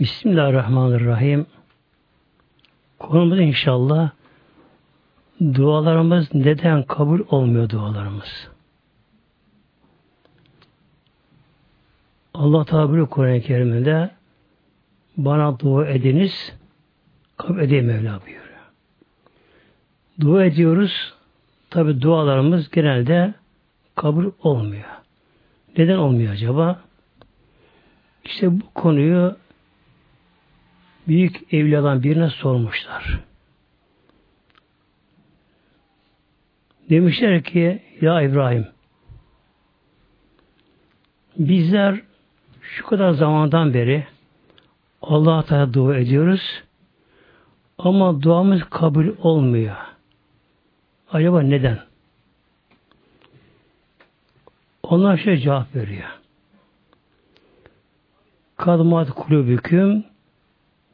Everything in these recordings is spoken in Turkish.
Bismillahirrahmanirrahim. Konumuz inşallah dualarımız neden kabul olmuyor dualarımız? Allah buyuruyor Kur'an-ı Kerim'de bana dua ediniz kabul edeyim Mevla buyuruyor. Dua ediyoruz. Tabi dualarımız genelde kabul olmuyor. Neden olmuyor acaba? İşte bu konuyu büyük evliyadan birine sormuşlar. Demişler ki ya İbrahim bizler şu kadar zamandan beri Allah'a Teala dua ediyoruz ama duamız kabul olmuyor. Acaba neden? Onlar şey cevap veriyor. Kadmat kulübüküm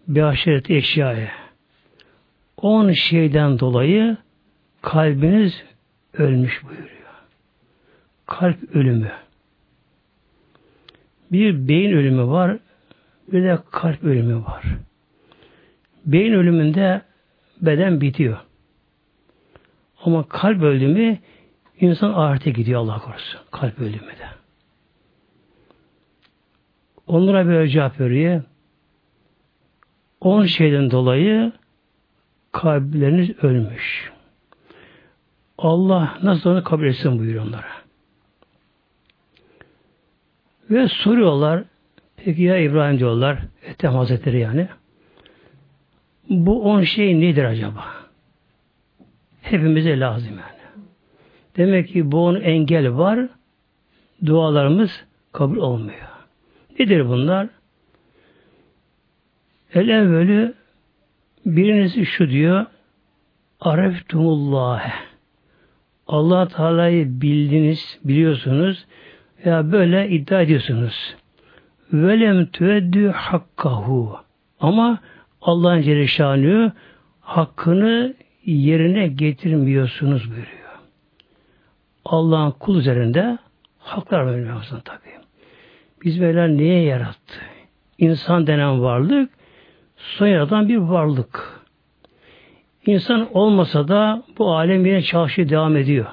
bir aşiret eşyaya. On şeyden dolayı kalbiniz ölmüş buyuruyor. Kalp ölümü. Bir beyin ölümü var, bir de kalp ölümü var. Beyin ölümünde beden bitiyor. Ama kalp ölümü insan ahirete gidiyor Allah korusun. Kalp ölümü de. Onlara böyle cevap veriyor. On şeyden dolayı kalpleriniz ölmüş. Allah nasıl onu kabul etsin buyuruyor onlara. Ve soruyorlar, peki ya İbrahim diyorlar, Ethem Hazretleri yani, bu on şey nedir acaba? Hepimize lazım yani. Demek ki bu on engel var, dualarımız kabul olmuyor. Nedir bunlar? El evvelü birincisi şu diyor, Areftumullah. Allah Teala'yı bildiniz, biliyorsunuz ya böyle iddia ediyorsunuz. Velem tüeddü hakkahu. Ama Allah'ın Celle hakkını yerine getirmiyorsunuz buyuruyor. Allah'ın kul üzerinde haklar vermiyorsun tabi. Biz böyle neye yarattı? İnsan denen varlık sonradan bir varlık. İnsan olmasa da bu alem yine çalışıyor, devam ediyor.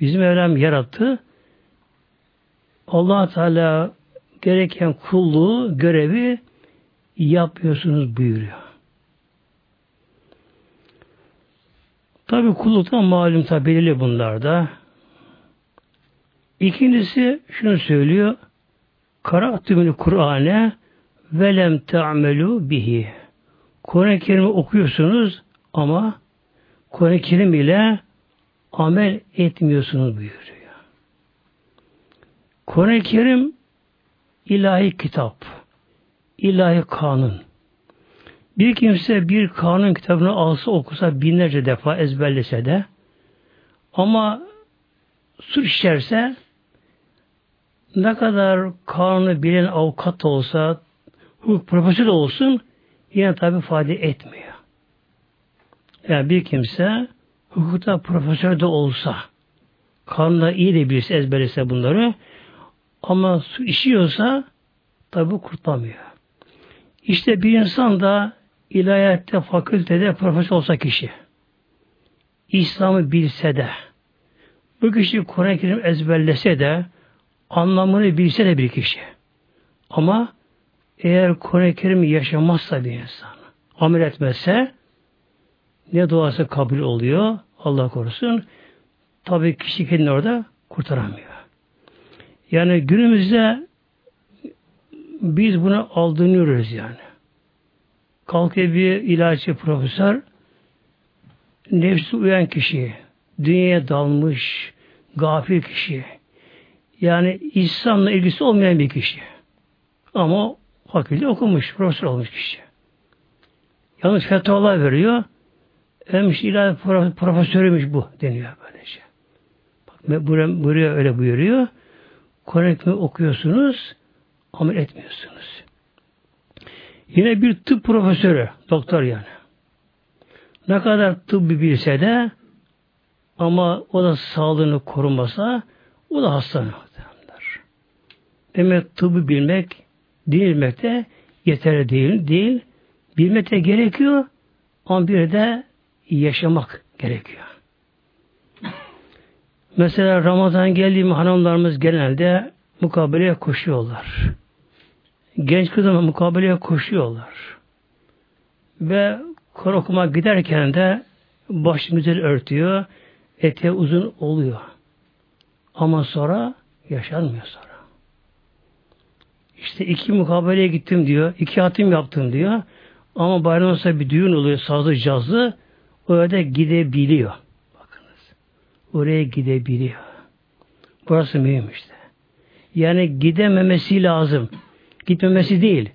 Bizim Mevlam yarattı. allah Teala gereken kulluğu, görevi yapıyorsunuz buyuruyor. Tabi kulluktan malum tabi belirli bunlarda. İkincisi şunu söylüyor. Karatümünü Kur'an'e velem te'amelu bihi. Kur'an-ı Kerim'i okuyorsunuz ama Kur'an-ı Kerim ile amel etmiyorsunuz buyuruyor. Kur'an-ı Kerim ilahi kitap, ilahi kanun. Bir kimse bir kanun kitabını alsa okusa binlerce defa ezberlese de ama suç işlerse ne kadar kanunu bilen avukat olsa, hukuk profesör olsun yine tabi fayda etmiyor. Yani bir kimse hukukta profesör de olsa, kanunda iyi de bilse ezberlese bunları ama su işiyorsa tabi kurtlamıyor. İşte bir insan da ilahiyatte, fakültede profesör olsa kişi, İslam'ı bilse de, bu kişi Kur'an-ı Kerim ezberlese de, anlamını bilse de bir kişi. Ama eğer Kur'an-ı Kerim yaşamazsa bir insan, amel etmezse, ne duası kabul oluyor, Allah korusun, tabi kişi kendini orada kurtaramıyor. Yani günümüzde biz bunu aldırıyoruz yani. Kalkıyor bir ilaççı profesör, nefsi uyan kişi, dünyaya dalmış, gafil kişi, yani İslam'la ilgisi olmayan bir kişi. Ama fakülte okumuş, profesör olmuş kişi. Yalnız fetvalar veriyor. Emmiş ilahi profesörüymüş bu deniyor böylece. Bak buraya, buraya öyle buyuruyor. Kur'an-ı okuyorsunuz, amel etmiyorsunuz. Yine bir tıp profesörü, doktor yani. Ne kadar tıbbi bilse de ama o da sağlığını korumasa o da hastane. Demek tıbbı bilmek, din bilmek de yeterli değil. Değil. Bilmek de gerekiyor ama bir de yaşamak gerekiyor. Mesela Ramazan geldiği mi hanımlarımız genelde mukabeleye koşuyorlar. Genç kızım mukabeleye koşuyorlar. Ve Kur'an okuma giderken de baş güzel örtüyor, eteği uzun oluyor. Ama sonra yaşanmıyor sonra. İşte iki mukabeleye gittim diyor, iki atım yaptım diyor. Ama bayram olsa bir düğün oluyor, sazlı cazlı, orada gidebiliyor. Bakınız. Oraya gidebiliyor. Burası mühim işte. Yani gidememesi lazım. Gitmemesi değil.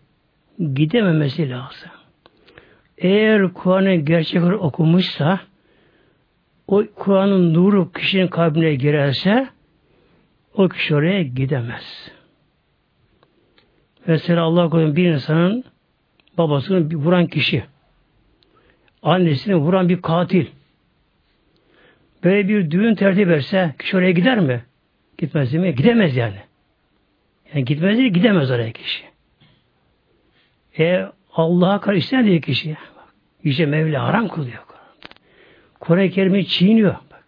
Gidememesi lazım. Eğer Kur'an'ı gerçek okumuşsa o Kur'an'ın nuru kişinin kalbine girerse o kişi oraya gidemez. Mesela Allah korusun bir insanın babasını vuran kişi annesini vuran bir katil böyle bir düğün tertip etse kişi oraya gider mi? Gitmez değil mi? Gidemez yani. Yani gitmez değil, gidemez oraya kişi. E Allah'a karşı ister diye kişi. Yüce Mevla haram kılıyor. Kore Kerim'i çiğniyor. Bak.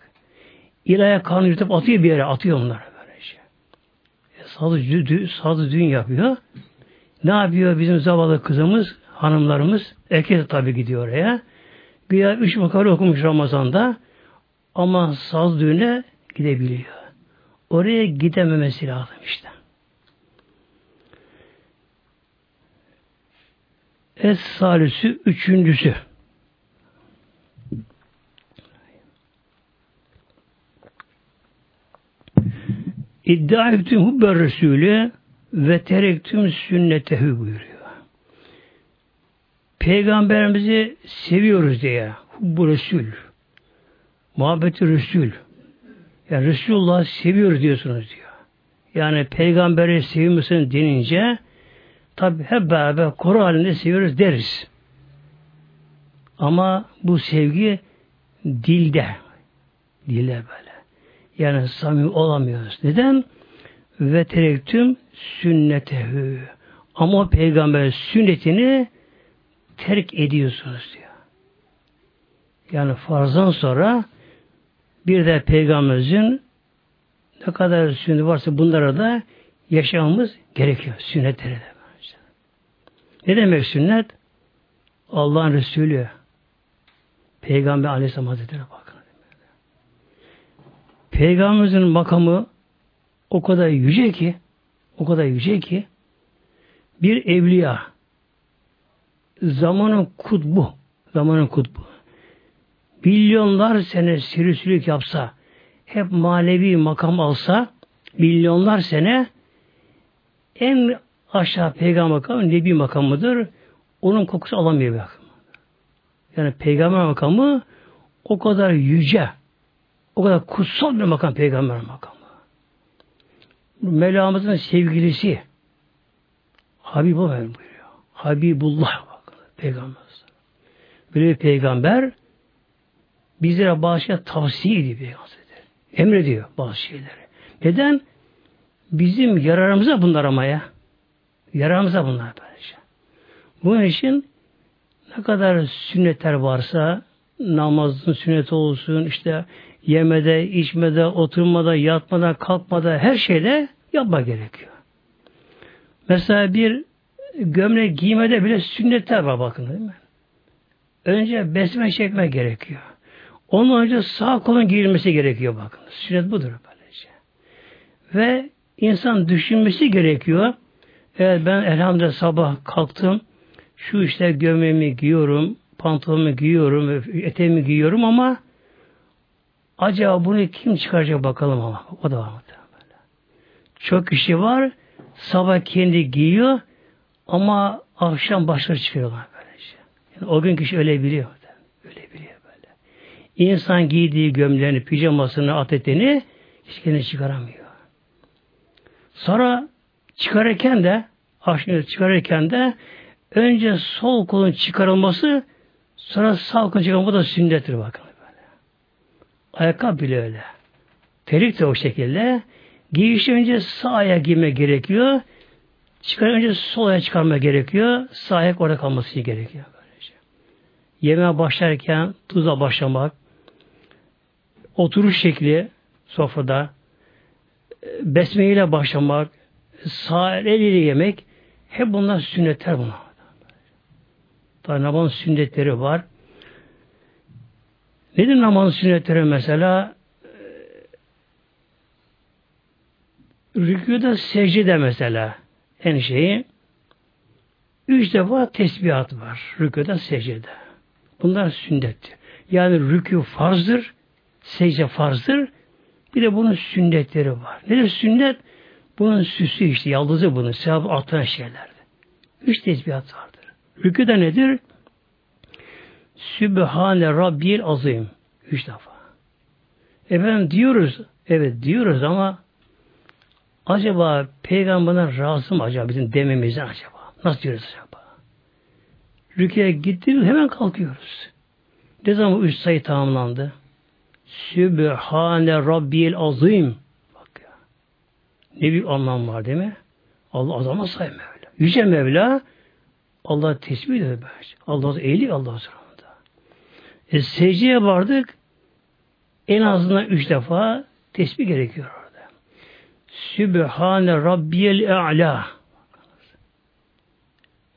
İlaya kanı yırtıp atıyor bir yere. Atıyor onları böyle şey. E, sazı, dü, sazı düğün yapıyor. Ne yapıyor bizim zavallı kızımız, hanımlarımız? Erkek de tabii gidiyor oraya. Güya üç makale okumuş Ramazan'da ama saz düğüne gidebiliyor. Oraya gidememesi lazım işte. Es salüsü üçüncüsü. İddia ettim hubber Resulü ve terektüm sünnetehu buyuruyor. Peygamberimizi seviyoruz diye. Bu Resul. Muhabbeti Resul. Yani Resulullah seviyoruz diyorsunuz diyor. Yani peygamberi sevmiyorsun denince tabi hep beraber koro halinde seviyoruz deriz. Ama bu sevgi dilde. Dilde böyle. Yani samimi olamıyoruz. Neden? Ve terektüm sünnetehü. Ama peygamber sünnetini terk ediyorsunuz diyor. Yani farzdan sonra bir de peygamberimizin ne kadar sünnet varsa bunlara da yaşamamız gerekiyor. Sünnetlere de. Ne demek sünnet? Allah'ın Resulü. Peygamber Aleyhisselam Hazretleri bakın. Peygamberimizin makamı o kadar yüce ki o kadar yüce ki bir evliya zamanın kutbu zamanın kutbu milyonlar sene sürüsülük yapsa hep manevi makam alsa milyonlar sene en aşağı peygamber makamı nebi makamıdır. Onun kokusu alamıyor bir Yani peygamber makamı o kadar yüce, o kadar kutsal bir makam peygamber makamı. Mevlamızın sevgilisi Habibullah buyuruyor. Habibullah bakın, peygamber. Böyle bir peygamber bizlere bazı şeyler tavsiye ediyor peygamber. Emrediyor bazı şeyleri. Neden? Bizim yararımıza bunlar ama ya. Yararımıza bunlar böylece. Bunun için ne kadar sünnetler varsa namazın sünneti olsun, işte yemede, içmede, oturmada, yatmada, kalkmada her şeyde yapma gerekiyor. Mesela bir gömlek giymede bile sünnetler var bakın değil mi? Önce besme çekme gerekiyor. Ondan önce sağ kolun giyilmesi gerekiyor bakın. Sünnet budur böylece. Ve insan düşünmesi gerekiyor. Evet ben elhamdülillah sabah kalktım. Şu işte gömleğimi giyiyorum, pantolonumu giyiyorum, eteğimi giyiyorum ama acaba bunu kim çıkaracak bakalım ama. O da var böyle. Çok kişi var sabah kendi giyiyor ama akşam başları çıkıyorlar böylece. Yani o gün kişi öyle biliyor. Öyle biliyor böyle. İnsan giydiği gömleğini, pijamasını, atetini hiç kendini çıkaramıyor. Sonra çıkarırken de aşkını çıkarırken de önce sol kolun çıkarılması sonra sağ kolun çıkarılması da sünnettir bakın. Ayakkabı bile öyle. Terik de o şekilde. Giyiş önce sağ ayak giyme gerekiyor. Çıkar önce sol ayağı çıkarma gerekiyor. Sağ ayak orada kalması gerekiyor. Böylece. Yemeğe başlarken tuza başlamak, oturuş şekli sofrada, besme ile başlamak, sağ eliyle yemek, hep bunlar sünnetler bunlar. Tabi sünnetleri var. Nedir namazın sünnetleri mesela? Rüküde secde mesela en şeyi üç defa tesbihat var. Rüküde secde. Bunlar sünnettir. Yani rükü farzdır, secde farzdır. Bir de bunun sünnetleri var. Nedir sünnet? Bunun süsü işte, yaldızı bunun, sevabı artan şeylerdir. Üç tesbihat vardır. Rükü de nedir? Sübhane Rabbil Azim. Üç defa. Efendim diyoruz, evet diyoruz ama acaba peygamberden razı mı acaba bizim dememizden acaba? Nasıl diyoruz acaba? Rüküye gittik hemen kalkıyoruz. Ne zaman üç sayı tamamlandı? Sübhane Rabbil Azim. Bak ya. Ne büyük anlam var değil mi? Allah azama say Mevla. Yüce Mevla Allah tesbih ediyor. Allah eğili Allah sonra. E, secdeye vardık en azından üç defa tesbih gerekiyor orada. Sübhane Rabbiyel A'la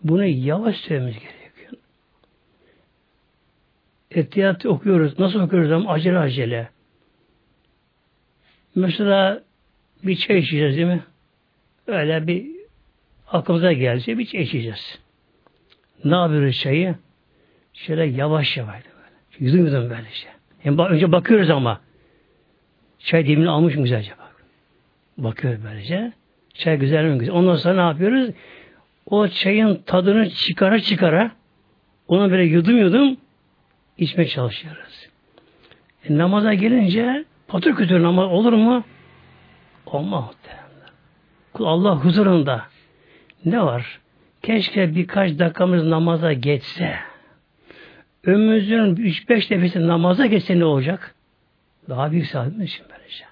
bunu yavaş söylememiz gerekiyor. Etiyat okuyoruz. Nasıl okuyoruz ama acele acele. Mesela bir çay içeceğiz değil mi? Öyle bir aklımıza gelecek bir çay içeceğiz. Ne yapıyoruz çayı? Şöyle yavaş yavaş. Yudum yudum böyle şey. Yani önce bakıyoruz ama çay demini almış mı güzelce bak. Bakıyoruz böylece. Çay güzel mi güzel. Ondan sonra ne yapıyoruz? O çayın tadını çıkara çıkara onu böyle yudum yudum içmeye çalışıyoruz. E, namaza gelince patır kütür namaz olur mu? Olmaz. Kul Allah huzurunda ne var? Keşke birkaç dakikamız namaza geçse ömrümüzün 3-5 nefesi namaza geçse ne olacak? Daha büyük saadet için böylece.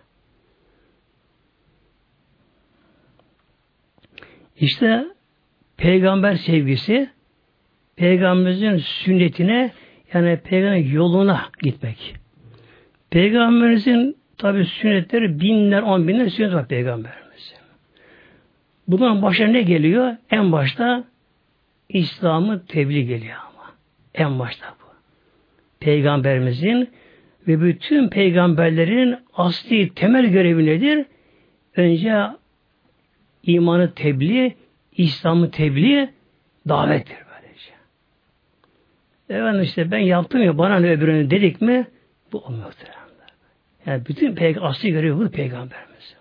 İşte peygamber sevgisi peygamberimizin sünnetine yani peygamber yoluna gitmek. Peygamberimizin tabi sünnetleri binler, on binler sünnet var peygamberimizin. Bundan başa ne geliyor? En başta İslam'ı tebliğ geliyor ama. En başta peygamberimizin ve bütün peygamberlerin asli temel görevi nedir? Önce imanı tebliğ, İslam'ı tebliğ, davettir böylece. Efendim işte ben yaptım ya bana ne öbürünü dedik mi bu olmuyor. Yani bütün peygamber, asli görevi bu peygamberimiz.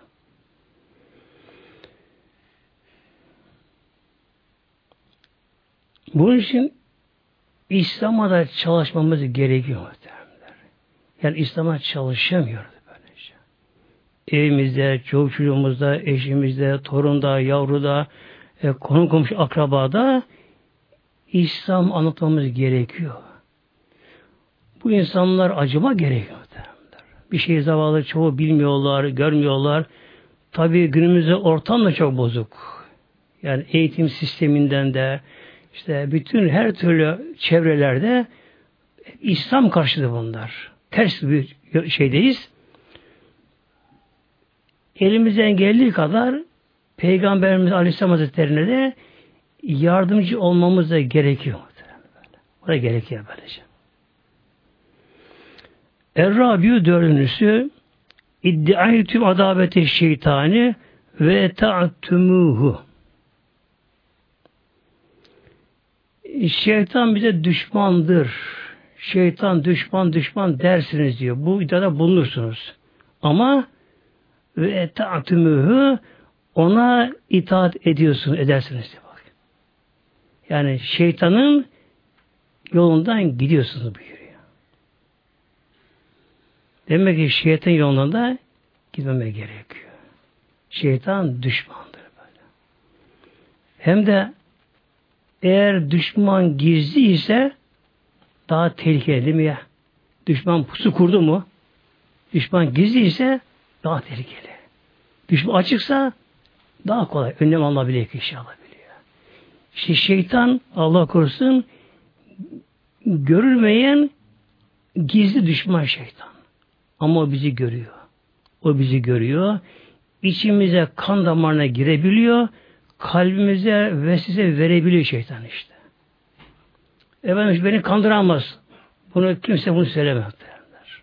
Bunun için İslam'a da çalışmamız gerekiyor. Yani İslam'a çalışamıyoruz böylece. Evimizde, çocuk çocuğumuzda, eşimizde, torunda, yavruda, e, konu komşu akrabada İslam anlatmamız gerekiyor. Bu insanlar acıma gerekiyor. Bir şey zavallı çoğu bilmiyorlar, görmüyorlar. Tabii günümüzde ortam da çok bozuk. Yani eğitim sisteminden de, işte bütün her türlü çevrelerde İslam karşıtı bunlar. Ters bir şeydeyiz. Elimizden geldiği kadar Peygamberimiz Aleyhisselam Hazretleri'ne de yardımcı olmamız da gerekiyor. Orada gerekiyor böylece. Er-Rabiu dördüncüsü iddiaytüm adabeti şeytani ve ta'tumuhu şeytan bize düşmandır. Şeytan düşman düşman dersiniz diyor. Bu iddiada bulunursunuz. Ama ve ta'tümühü ona itaat ediyorsunuz, edersiniz diyor bak. Yani şeytanın yolundan gidiyorsunuz buyuruyor. Demek ki şeytan yolunda gitmeme gerekiyor. Şeytan düşmandır böyle. Hem de eğer düşman gizli ise daha tehlikeli değil mi ya? Düşman pusu kurdu mu? Düşman gizli ise daha tehlikeli. Düşman açıksa daha kolay. Önlem alınabilir, kişi alabilir. İşte şeytan Allah korusun görülmeyen gizli düşman şeytan. Ama o bizi görüyor. O bizi görüyor. İçimize kan damarına girebiliyor. Kalbimize ve size verebiliyor şeytan işte. Efendim beni kandıramaz. Bunu kimse bunu söylemez derler.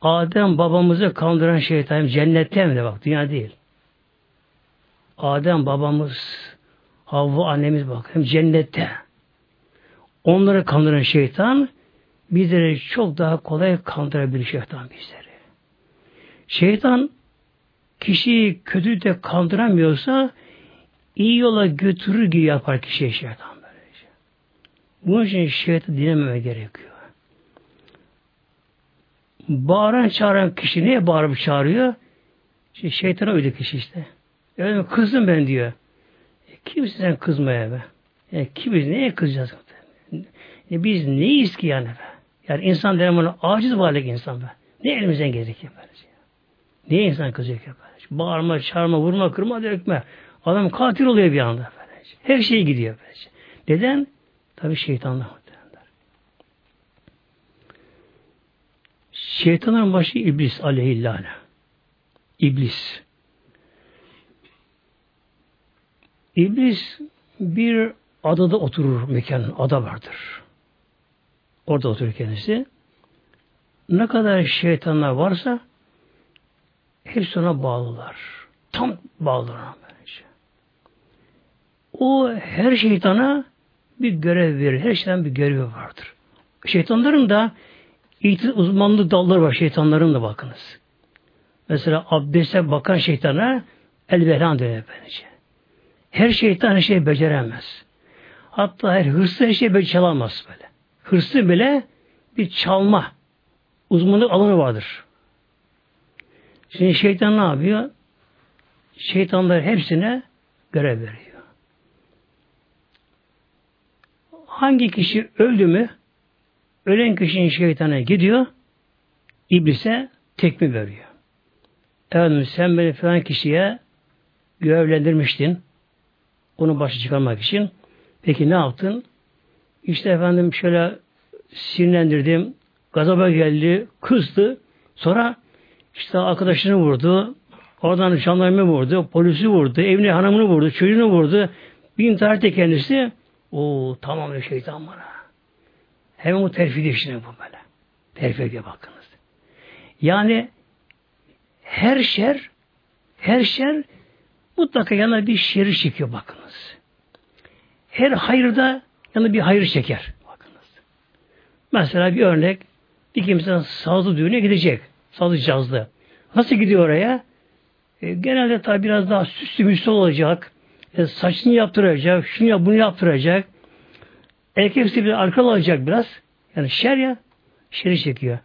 Adem babamızı kandıran şeytan cennette mi de bak dünya değil. Adem babamız Havva annemiz bak hem cennette. Onları kandıran şeytan bizleri çok daha kolay kandırabilir şeytan bizleri. Şeytan kişiyi kötü de kandıramıyorsa iyi yola götürür gibi yapar kişiye şeytan böylece. Bunun için şeytanı dinlememe gerekiyor. Bağıran çağıran kişi neye bağırıp çağırıyor? İşte şeytana öyle kişi işte. Öyle kızdım ben diyor. E, kimsin sen kızmaya be? E, kimiz neye kızacağız? E, biz neyiz ki yani be? Yani insan denen bunu aciz varlık insan be. Ne elimizden gelecek ki böylece? Niye insan kızıyor ki böylece? Bağırma, çağırma, vurma, kırma, dökme. Adam katil oluyor bir anda böylece. Her şey gidiyor böylece. Neden? Tabi muhtemelenler. Şeytanların başı iblis aleyhillâne. İblis. İblis bir adada oturur mekan, ada vardır. Orada oturur kendisi. Ne kadar şeytanlar varsa hepsi ona bağlılar. Tam bağlılar. O her şeytana bir görev verir. Her şeyden bir görevi vardır. Şeytanların da uzmanlık dalları var şeytanların da bakınız. Mesela abdeste bakan şeytana el-behran denir bence. Her şeytan her şeyi beceremez. Hatta her hırslı her şeyi çalamaz böyle. Hırslı bile bir çalma uzmanlık alanı vardır. Şimdi şeytan ne yapıyor? Şeytanlar hepsine görev veriyor. Hangi kişi öldü mü ölen kişinin şeytana gidiyor iblise tekmi veriyor. Efendim sen beni falan kişiye görevlendirmiştin. Onu başa çıkarmak için. Peki ne yaptın? İşte efendim şöyle sinirlendirdim. Gazaba geldi. Kızdı. Sonra işte arkadaşını vurdu. Oradan jandarma vurdu. Polisi vurdu. Evine hanımını vurdu. Çocuğunu vurdu. Bir intihar etti kendisi. O tamam şeytan bana. Hemen bu terfi işine bu böyle. Terfi ediyor bakınız. Yani her şer her şer mutlaka yana bir şeri çekiyor bakınız. Her hayırda yana bir hayır çeker. Bakınız. Mesela bir örnek bir kimse sazlı düğüne gidecek. Sazlı cazlı. Nasıl gidiyor oraya? E, genelde tabi biraz daha süslü müslü olacak. E, saçını yaptıracak, şunu yap, bunu yaptıracak. Erkek bir arkalı olacak biraz. Yani şer ya, şeri çekiyor.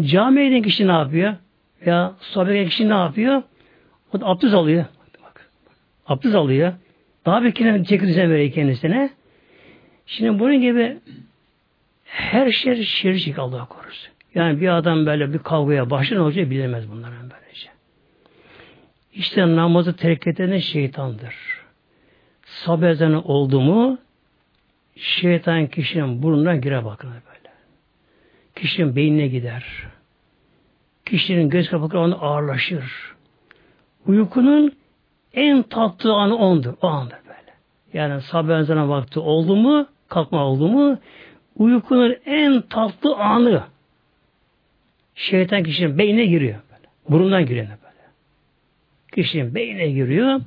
Camiye giden kişi ne yapıyor? Ya sohbet kişi ne yapıyor? O da abdest alıyor. Bak, abdest alıyor. Daha bir kere çekirdeğine veriyor kendisine. Şimdi bunun gibi her şey şer çek Allah korusun. Yani bir adam böyle bir kavgaya başlar olacak bilemez bunların böylece. İşte namazı terk eden şeytandır. Sabah oldu mu şeytan kişinin burnuna girer bakın böyle. Kişinin beynine gider. Kişinin göz kapakları onu ağırlaşır. Uykunun en tatlı anı ondur. O andır böyle. Yani sabah ezanı vakti oldu mu, kalkma oldu mu, uykunun en tatlı anı şeytan kişinin beynine giriyor. Böyle. Burundan giriyor. Kişinin beynine giriyor.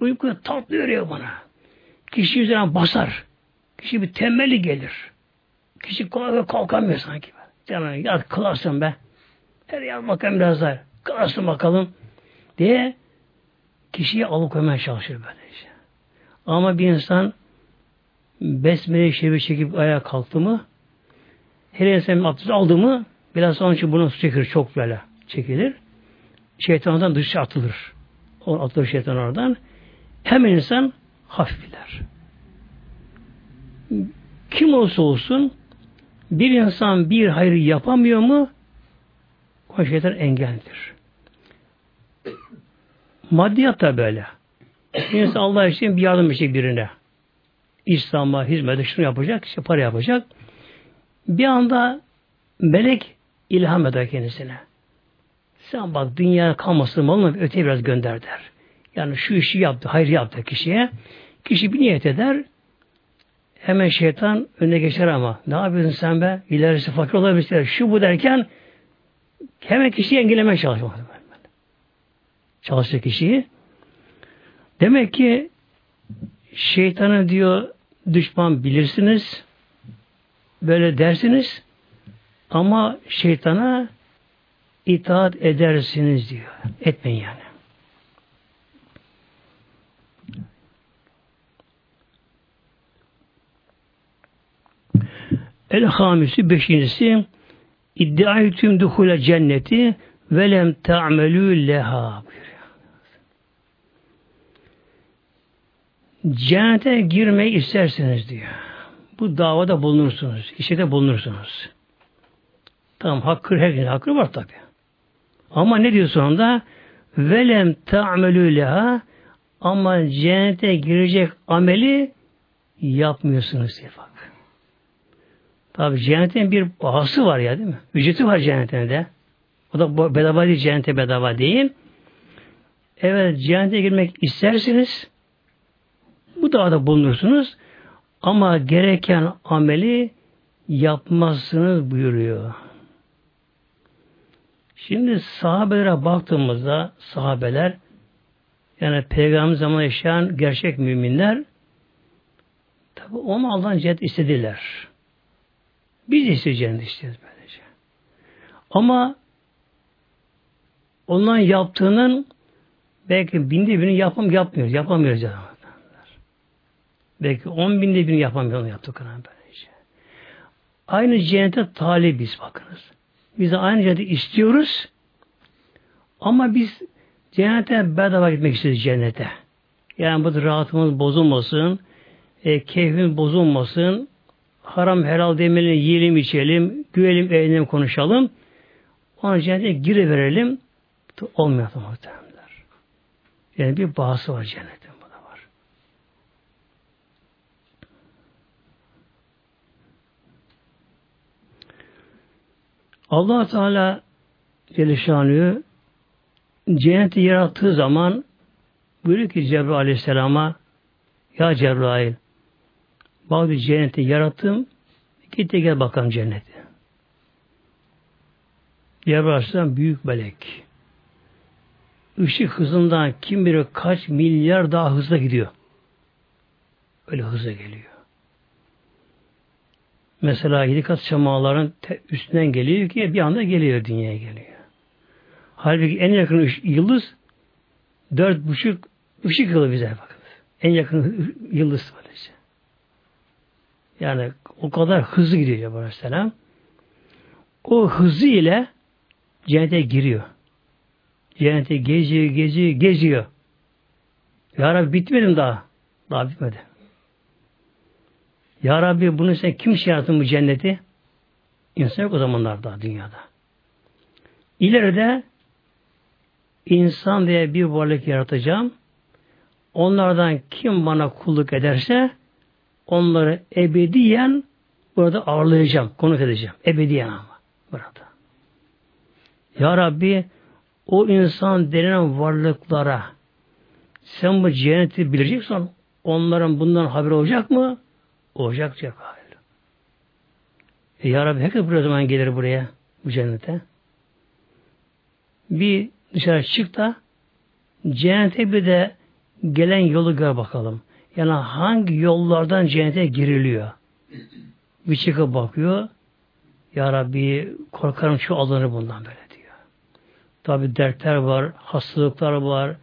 Uyku tatlı veriyor bana. Kişi üzerine basar. Kişi bir temelli gelir. Kişi kolay kalkamıyor sanki. Canım yat kılarsın be. Her yat bakalım biraz daha. Kılarsın bakalım. Diye kişiyi alıkoymaya çalışır böyle işte. Ama bir insan besmele şebi çekip ayağa kalktı mı her insan abdest aldı mı biraz onun için bunu çekilir çok böyle çekilir. Şeytandan dışarı atılır. O atılır şeytan oradan. Hemen insan hafifler. Kim olsa olsun bir insan bir hayır yapamıyor mu o şeytan engeldir. Maddiyat da böyle. İnsan Allah için bir yardım edecek birine. İslam'a hizmet şunu yapacak, işte para yapacak. Bir anda melek ilham eder kendisine. Sen bak dünya kalmasın malına öteye biraz gönder der. Yani şu işi yaptı, hayır yaptı kişiye. Kişi bir niyet eder. Hemen şeytan önüne geçer ama. Ne yapıyorsun sen be? İlerisi fakir olabilir. Şu bu derken hemen kişiyi engellemeye çalışmak. Çalıştı kişiyi. Demek ki şeytanı diyor düşman bilirsiniz. Böyle dersiniz. Ama şeytana itaat edersiniz diyor. Etmeyin yani. El hamisi beşincisi iddiaytüm duhule cenneti velem ta'melü leha Cennete girmeyi isterseniz diyor. Bu davada bulunursunuz. İşte bulunursunuz. Tamam hakkı her hakkı var tabi. Ama ne diyor sonunda? Velem ta'melü leha ama cennete girecek ameli yapmıyorsunuz diye bak. Tabi cennetin bir bahası var ya değil mi? Ücreti var cennetin de. O da bedava değil, cennete bedava değil. Evet, cennete girmek isterseniz bu da bulunursunuz. Ama gereken ameli yapmazsınız buyuruyor. Şimdi sahabelere baktığımızda sahabeler yani peygamber zamanı yaşayan gerçek müminler tabi onu Allah'ın cennet istediler. Biz de istiyoruz böylece. Ama onların yaptığının belki binde birini yapam yapmıyoruz. Yapamıyoruz. Belki on binde birini yapamıyoruz. Onu yaptık. Böylece. Aynı cennete talibiz bakınız. Biz de aynı cenneti istiyoruz. Ama biz cennete bedava gitmek istiyoruz cennete. Yani bu rahatımız bozulmasın, e, keyfimiz bozulmasın, haram helal demeyelim, yiyelim içelim, güvelim, eğlenelim, konuşalım. Ona cennete giriverelim. Olmuyor muhtemelenler. Yani bir bağısı var cennetin. Bu da var. Allah Teala Celleşanı cenneti yarattığı zaman buyuruyor ki Cebrail Aleyhisselam'a Ya Cebrail bazı cenneti yarattım git de gel bakalım cenneti. Cebrail Aleyhisselam büyük melek. Işık hızından kim bilir kaç milyar daha hızla gidiyor. Öyle hızla geliyor. Mesela yedi kat semaların üstünden geliyor ki bir anda geliyor dünyaya geliyor. Halbuki en yakın yıldız dört buçuk ışık yılı bize bakın. En yakın yıldız böylece. Yani o kadar hızlı gidiyor Cebrail Aleyhisselam. O hızı ile cennete giriyor. Cennete geziyor, geziyor, geziyor. Ya Rabbi bitmedim daha. Daha bitmedi. Ya Rabbi bunu sen kim şey yarattın bu cenneti? İnsan yok o zamanlar daha dünyada. İleride insan diye bir varlık yaratacağım. Onlardan kim bana kulluk ederse onları ebediyen burada ağırlayacağım, konuk edeceğim. Ebediyen ama burada. Ya Rabbi o insan denilen varlıklara sen bu cenneti bileceksin onların bundan haber olacak mı? Olacak diyor hayır. E ya Rabbi herkes buraya zaman gelir buraya bu cennete. Bir dışarı çık da cennete bir de gelen yolu gör bakalım. Yani hangi yollardan cennete giriliyor? Bir çıkıp bakıyor. Ya Rabbi korkarım şu alınır bundan böyle diyor. Tabi dertler var, hastalıklar var,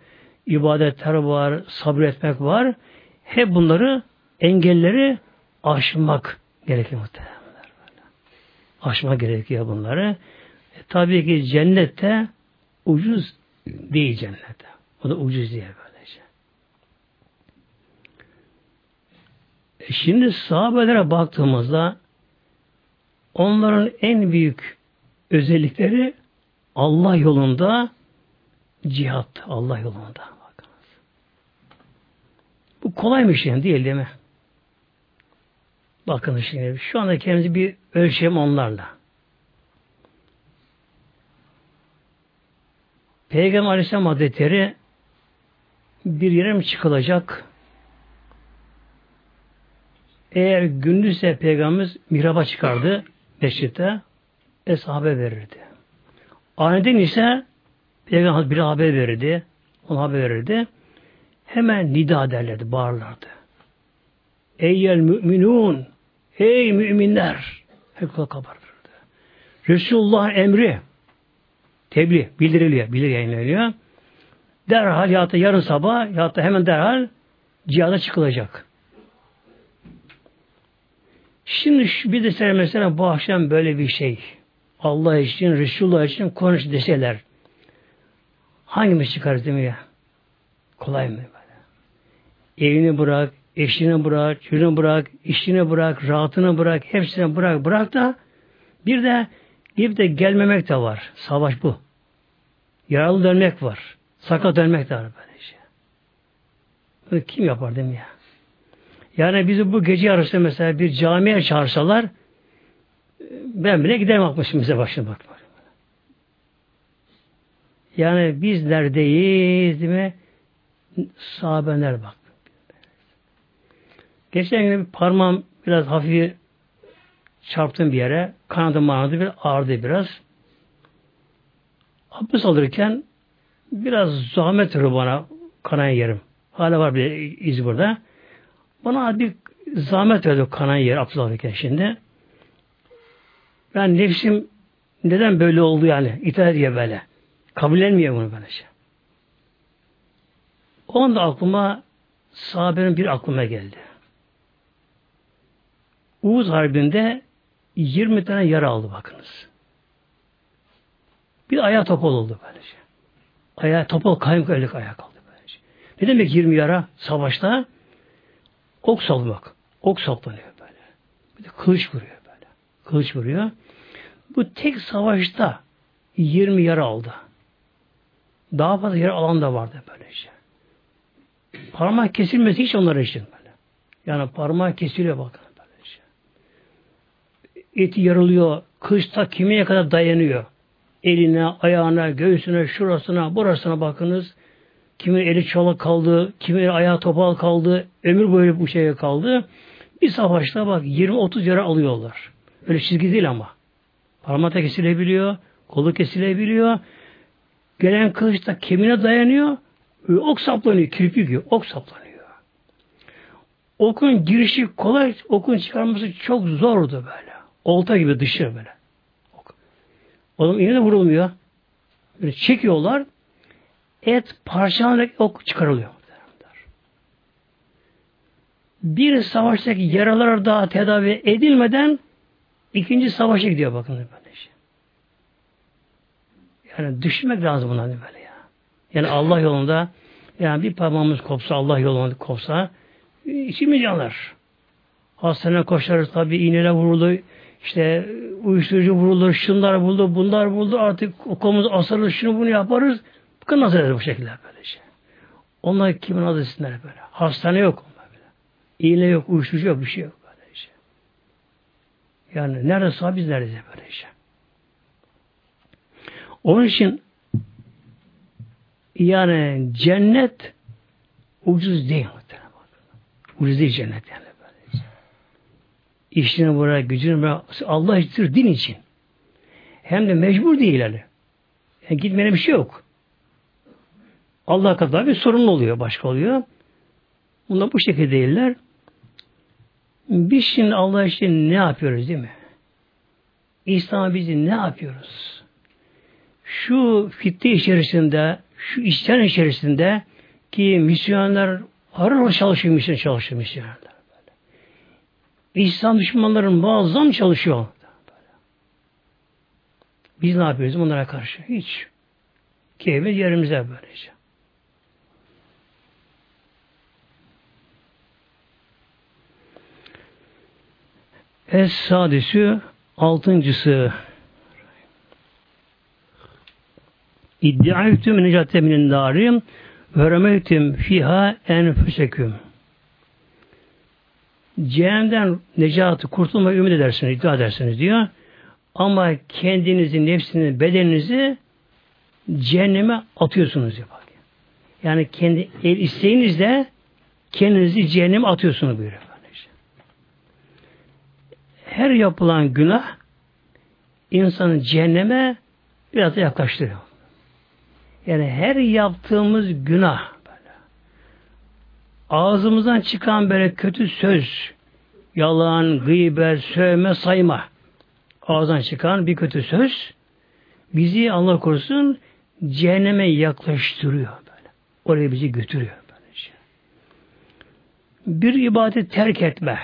ibadetler var, sabretmek var. Hep bunları engelleri aşmak gerekiyor muhtemelen. Aşmak gerekiyor bunları. E, tabii ki cennette ucuz değil cennette. O da ucuz diye böylece. E şimdi sahabelere baktığımızda onların en büyük özellikleri Allah yolunda cihat. Allah yolunda. Bakınız. Bu kolaymış yani değil değil mi? Bakın şimdi şu anda kendimizi bir ölçelim onlarla. Peygamber Aleyhisselam Hazretleri bir yere mi çıkılacak? Eğer gündüzse Peygamberimiz mihraba çıkardı mescitte e sahabe verirdi. Aniden ise Peygamber bir haber verirdi. Ona haber verirdi. Hemen nida derlerdi, bağırlardı. Eyyel müminun Ey müminler! Hep kabarırdı. Resulullah emri tebliğ, bildiriliyor, bilir yayınlanıyor. Derhal ya da yarın sabah ya da hemen derhal cihada çıkılacak. Şimdi bir de sana mesela bu akşam böyle bir şey Allah için, Resulullah için konuş deseler hangimiz çıkarız değil mi ya? Kolay mı böyle? Evini bırak, eşini bırak, çocuğunu bırak, işini bırak, rahatını bırak, hepsini bırak, bırak da bir de bir de gelmemek de var. Savaş bu. Yaralı dönmek var. Sakat dönmek de var böyle şey. Bunu kim yapar değil mi ya? Yani bizi bu gece yarısı mesela bir camiye çağırsalar ben bile giderim akmışım bize başına bakma. Yani biz neredeyiz değil mi? Sahabeler bak. Geçen gün bir parmağım biraz hafif çarptım bir yere. Kanadım ağrıdı, bir ağrıdı biraz. Abdest alırken biraz zahmet verir bana kanayan yerim. Hala var bir iz burada. Bana bir zahmet verdi kanayan yer abdest alırken şimdi. Ben nefsim neden böyle oldu yani? İtaat diye böyle. Kabullenmiyor bunu böyle şey. O anda aklıma sahabenin bir aklıma geldi. Uğuz Harbi'nde 20 tane yara aldı bakınız. Bir ayağı topal oldu böylece. Ayağı topal kayım kaylık ayağı kaldı böylece. Ne demek 20 yara savaşta? Ok salmak. Ok saplanıyor böyle. Bir de kılıç vuruyor böyle. Kılıç vuruyor. Bu tek savaşta 20 yara aldı. Daha fazla yara alan da vardı böylece. Parmak kesilmesi hiç onlar için böyle. Yani parmağı kesiliyor bakın. Eti yarılıyor. Kışta kimiye kadar dayanıyor. Eline, ayağına, göğsüne, şurasına, burasına bakınız. Kimin eli çalık kaldı, kimin ayağı topal kaldı, ömür boyu bu şeye kaldı. Bir savaşta bak 20-30 yara alıyorlar. Öyle çizgi değil ama. Parmakta kesilebiliyor, kolu kesilebiliyor. Gelen kılıç da kemine dayanıyor. Ok saplanıyor, kirpi gibi ok saplanıyor. Okun girişi kolay, okun çıkarması çok zordu böyle. Olta gibi dışı böyle. Oğlum yine de vurulmuyor. Böyle çekiyorlar. Et parçalanarak ok çıkarılıyor. Bir savaştaki yaralar daha tedavi edilmeden ikinci savaşa gidiyor bakın böyle şey. Yani düşünmek lazım buna böyle ya. Yani Allah yolunda yani bir parmağımız kopsa Allah yolunda kopsa içimiz yanar. Hastaneye koşarız tabi iğneler vurulur. İşte uyuşturucu vurulur, şunlar vurulur, bunlar vurulur. Artık okulumuz asarız, şunu bunu yaparız. Bakın nasıl eder bu şekilde böyle şey. Onlar kimin adı isimler böyle. Hastane yok. Böyle. İğne yok, uyuşturucu yok, bir şey yok. Böyle şey. Yani nerede sağ biz neredeyiz böyle şey. Onun için yani cennet ucuz değil. Ucuz değil cennet yani. İşini bırak, gücünü bırak. Allah için, din için. Hem de mecbur değil yani. yani gitmene bir şey yok. Allah kadar bir sorun oluyor, başka oluyor. Bunlar bu şekilde değiller. Biz şimdi Allah için ne yapıyoruz değil mi? İslam bizi ne yapıyoruz? Şu fitne içerisinde, şu işler içerisinde ki misyonerler harıl çalışıyor, misyon çalışıyor misyonerler. Böyle. İslam düşmanları muazzam çalışıyor. Biz ne yapıyoruz onlara karşı? Hiç. Keyfimiz yerimize böylece. Es-sadisü altıncısı İddiaütüm necate minin darim ve remeytüm fiha enfüseküm. Cehennemden necatı, kurtulma ümit edersiniz, iddia edersiniz diyor. Ama kendinizi, nefsini, bedeninizi cehenneme atıyorsunuz diyor. Yani kendi el isteğinizle kendinizi cehenneme atıyorsunuz buyuruyor. Her yapılan günah insanı cehenneme biraz da yaklaştırıyor. Yani her yaptığımız günah. Ağzımızdan çıkan böyle kötü söz, yalan, gıybet, sövme, sayma. Ağzından çıkan bir kötü söz bizi Allah korusun cehenneme yaklaştırıyor böyle. Oraya bizi götürüyor böylece. Bir ibadet terk etme,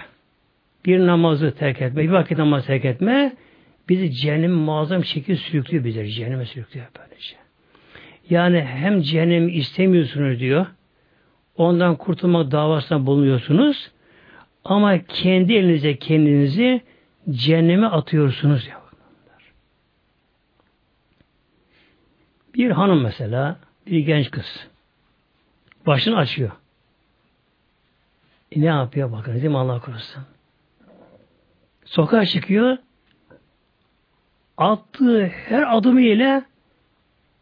bir namazı terk etme, bir vakit namazı terk etme bizi cehennem muazzam şekilde sürüklüyor bizleri. Cehenneme sürüklüyor böylece. Yani hem cehennemi istemiyorsunuz diyor. Ondan kurtulmak davasına bulunuyorsunuz. Ama kendi elinize kendinizi cehenneme atıyorsunuz ya. Bir hanım mesela, bir genç kız. Başını açıyor. E ne yapıyor bakın değil mi Allah korusun. Sokağa çıkıyor. Attığı her adımı ile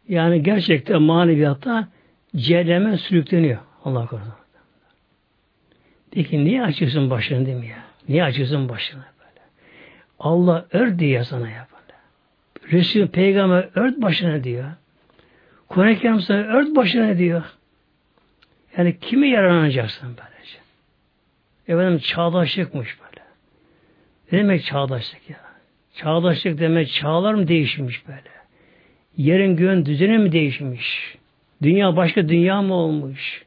yani gerçekten maneviyatta cehenneme sürükleniyor. Allah korusun. Peki niye açıyorsun başını değil mi ya? Niye açıyorsun başını böyle? Allah ör diyor sana ya böyle. Resul peygamber ört başına diyor. Kur'an-ı Kerim sana ört başına diyor. Yani kimi yaranacaksın böylece? Efendim çağdaşlıkmış böyle. Ne demek çağdaşlık ya? Çağdaşlık demek çağlar mı değişmiş böyle? Yerin göğün düzeni mi değişmiş? Dünya başka dünya mı olmuş?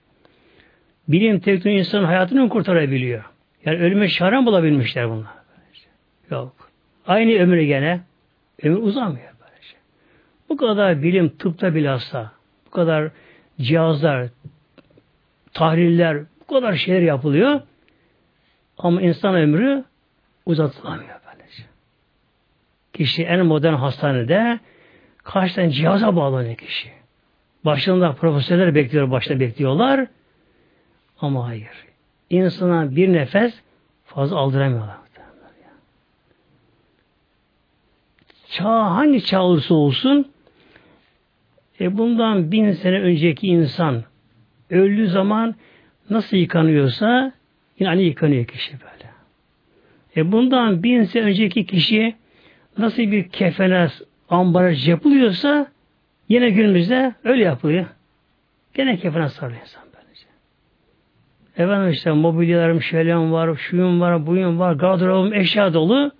Bilim teknoloji insanın hayatını kurtarabiliyor? Yani ölüme çare bulabilmişler bunlar? Yok. Aynı ömrü gene ömür uzamıyor. Böylece. Bu kadar bilim tıpta bilhassa bu kadar cihazlar, tahliller, bu kadar şeyler yapılıyor. Ama insan ömrü uzatılamıyor böylece. Kişi en modern hastanede kaç tane cihaza bağlanıyor kişi. Başında profesörler bekliyor, başta bekliyorlar. Ama hayır. İnsana bir nefes fazla aldıramıyorlar. Çağ hangi çağ olursa olsun e bundan bin sene önceki insan öldüğü zaman nasıl yıkanıyorsa yine aynı yıkanıyor kişi böyle. E bundan bin sene önceki kişi nasıl bir kefene ambalaj yapılıyorsa yine günümüzde öyle yapılıyor. Gene kefene sarılıyor insan. Efendim işte mobilyalarım, şeylerim var, şuyum var, buyum var, gardırobum eşya dolu.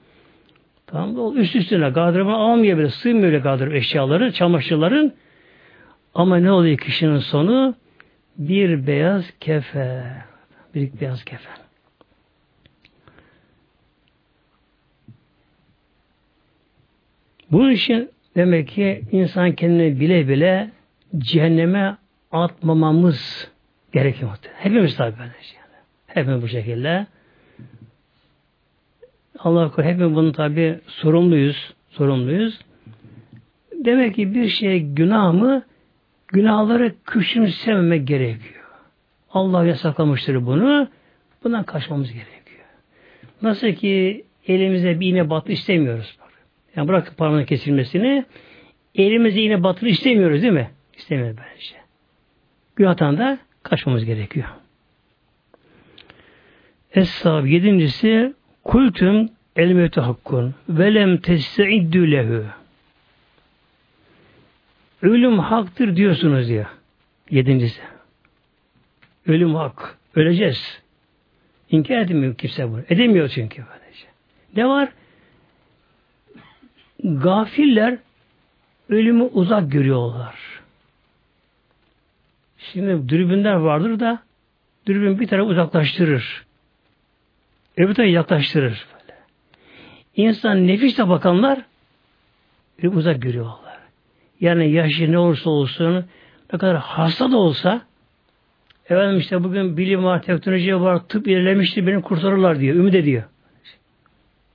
Tamam mı? Üst üstüne gardırobuna almıyor böyle, sığmıyor öyle gardırop eşyaları, çamaşırların. Ama ne oluyor kişinin sonu? Bir beyaz kefe. Bir beyaz kefe. Bunun için demek ki insan kendini bile bile cehenneme atmamamız gerekiyor. Hepimiz tabi böylece. Yani. Hepimiz bu şekilde. Allah korusun hepimiz bunun tabi sorumluyuz. Sorumluyuz. Demek ki bir şey günah mı günahları küçümsememek gerekiyor. Allah yasaklamıştır bunu. Bundan kaçmamız gerekiyor. Nasıl ki elimize bir iğne batı istemiyoruz. Yani bırakın parmağın kesilmesini. Elimize iğne batını istemiyoruz değil mi? İstemiyoruz bence. Günahtan da kaçmamız gerekiyor. Es-sahab yedincisi kultüm el mevtu hakkun velem testeiddü lehu Ölüm haktır diyorsunuz ya. Yedincisi. Ölüm hak. Öleceğiz. İnkar edemiyor kimse bunu. Edemiyor çünkü böylece. Ne var? Gafiller ölümü uzak görüyorlar. Şimdi dürbünler vardır da dürbün bir tarafı uzaklaştırır. Öbür tarafı yaklaştırır. Böyle. İnsan nefisle bakanlar uzak görüyorlar. Yani yaşı ne olursa olsun, ne kadar hasta da olsa, efendim işte bugün bilim var, teknoloji var, tıp ilerlemişti, beni kurtarırlar diyor, ümit ediyor.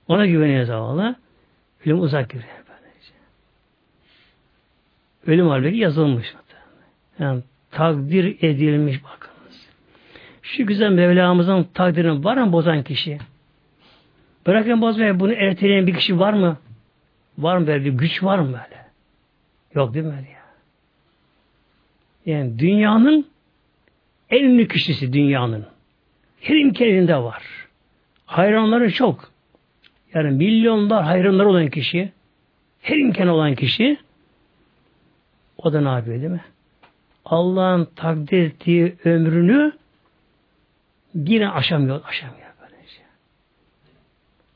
Ona güveniyor zavallı. Ölüm uzak görüyor. Ölüm halbuki yazılmış. Yani takdir edilmiş bakınız. Şu güzel Mevlamızın takdirini var mı bozan kişi? Bırakın bozmaya bunu erteleyen bir kişi var mı? Var mı böyle güç var mı böyle? Yok değil mi öyle ya? Yani dünyanın en ünlü kişisi dünyanın. Her imkanında var. Hayranları çok. Yani milyonlar hayranları olan kişi, her imkan olan kişi o da ne yapıyor değil mi? Allah'ın takdir ettiği ömrünü bir aşamıyor, aşamıyor böyle şey.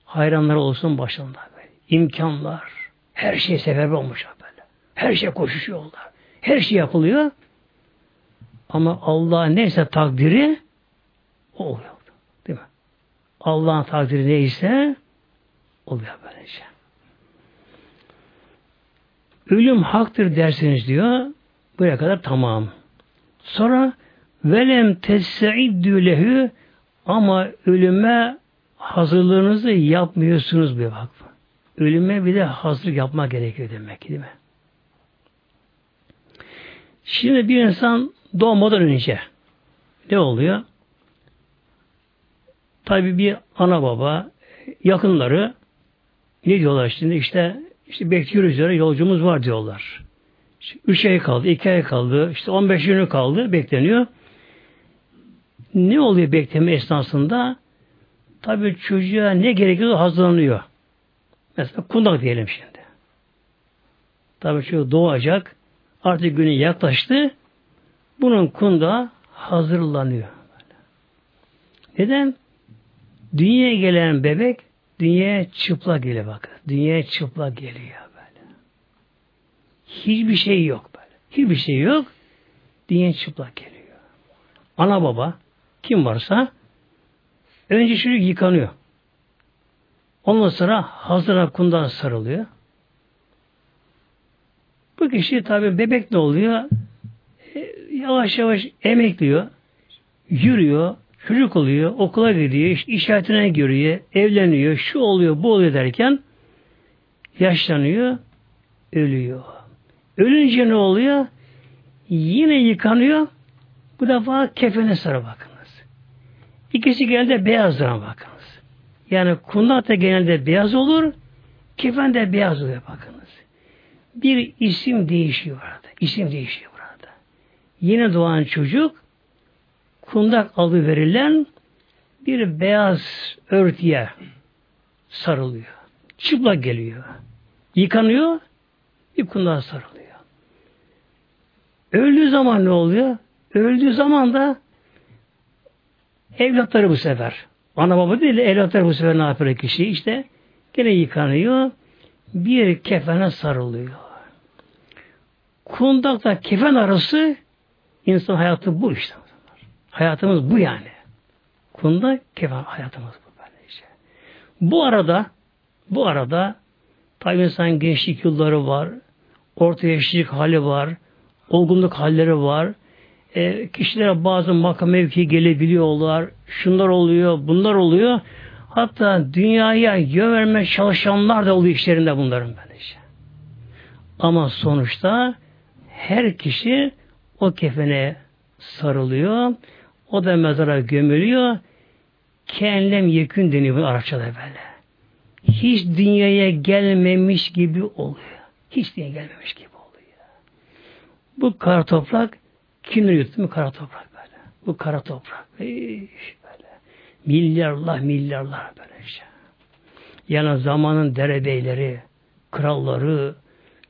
Hayranlar olsun başında böyle. İmkanlar, her şey sebebi olmuşlar böyle. Her şey koşuşuyorlar. Her şey yapılıyor. Ama Allah neyse takdiri o oluyor. Değil mi? Allah'ın takdiri neyse oluyor böylece. Ölüm haktır dersiniz diyor. Buraya kadar tamam. Sonra velem tesse'iddü lehü ama ölüme hazırlığınızı yapmıyorsunuz bir bak. Ölüme bir de hazır yapmak gerekiyor demek değil mi? Şimdi bir insan doğmadan önce ne oluyor? Tabi bir ana baba yakınları ne diyorlar şimdi işte işte bekliyoruz diyorlar yolcumuz var diyorlar. Üç ay kaldı, iki ay kaldı, işte 15 günü kaldı bekleniyor. Ne oluyor bekleme esnasında? Tabi çocuğa ne gerekiyor hazırlanıyor. Mesela kundak diyelim şimdi. Tabi çocuk doğacak. Artık günü yaklaştı. Bunun kunda hazırlanıyor. Neden? Dünyaya gelen bebek dünyaya çıplak geliyor bak. Dünyaya çıplak geliyor. Hiçbir şey yok böyle. Hiçbir şey yok. Dünyaya çıplak geliyor. Ana baba kim varsa önce çocuk yıkanıyor. Ondan sonra hazıra kundan sarılıyor. Bu kişi tabi bebek ne oluyor? E, yavaş yavaş emekliyor. Yürüyor. Çocuk oluyor. Okula gidiyor. Iş, iş hayatına giriyor. Evleniyor. Şu oluyor bu oluyor derken yaşlanıyor. Ölüyor. Ölünce ne oluyor? Yine yıkanıyor. Bu defa kefene sarı bakınız. İkisi genelde beyazlara bakınız. Yani kundak da genelde beyaz olur. Kefen de beyaz oluyor bakınız bir isim değişiyor burada. İsim değişiyor burada. Yine doğan çocuk kundak alı verilen bir beyaz örtüye sarılıyor. Çıplak geliyor. Yıkanıyor, bir kundağa sarılıyor. Öldüğü zaman ne oluyor? Öldüğü zaman da evlatları bu sefer. Ana baba değil, evlatları bu sefer ne yapıyor kişi? İşte gene yıkanıyor, bir kefene sarılıyor. Kundakla kefen arası insan hayatı bu işte. Hayatımız bu yani. Kundak kefen hayatımız bu böyle işte. Bu arada bu arada tabi insan gençlik yılları var, orta yaşlılık hali var, olgunluk halleri var. E, kişilere bazı makam mevki gelebiliyorlar. Şunlar oluyor, bunlar oluyor. Hatta dünyaya yön verme çalışanlar da oluyor işlerinde bunların böylece. Ama sonuçta her kişi o kefene sarılıyor. O da mezara gömülüyor. Kendem yekün deniyor bu Arapçada böyle. Hiç dünyaya gelmemiş gibi oluyor. Hiç dünyaya gelmemiş gibi. Bu kara toprak kimdir yuttu mu kara toprak böyle. Bu kara toprak. Ey, Milyarlar milyarlar böyle şey. Yani zamanın derebeyleri, kralları,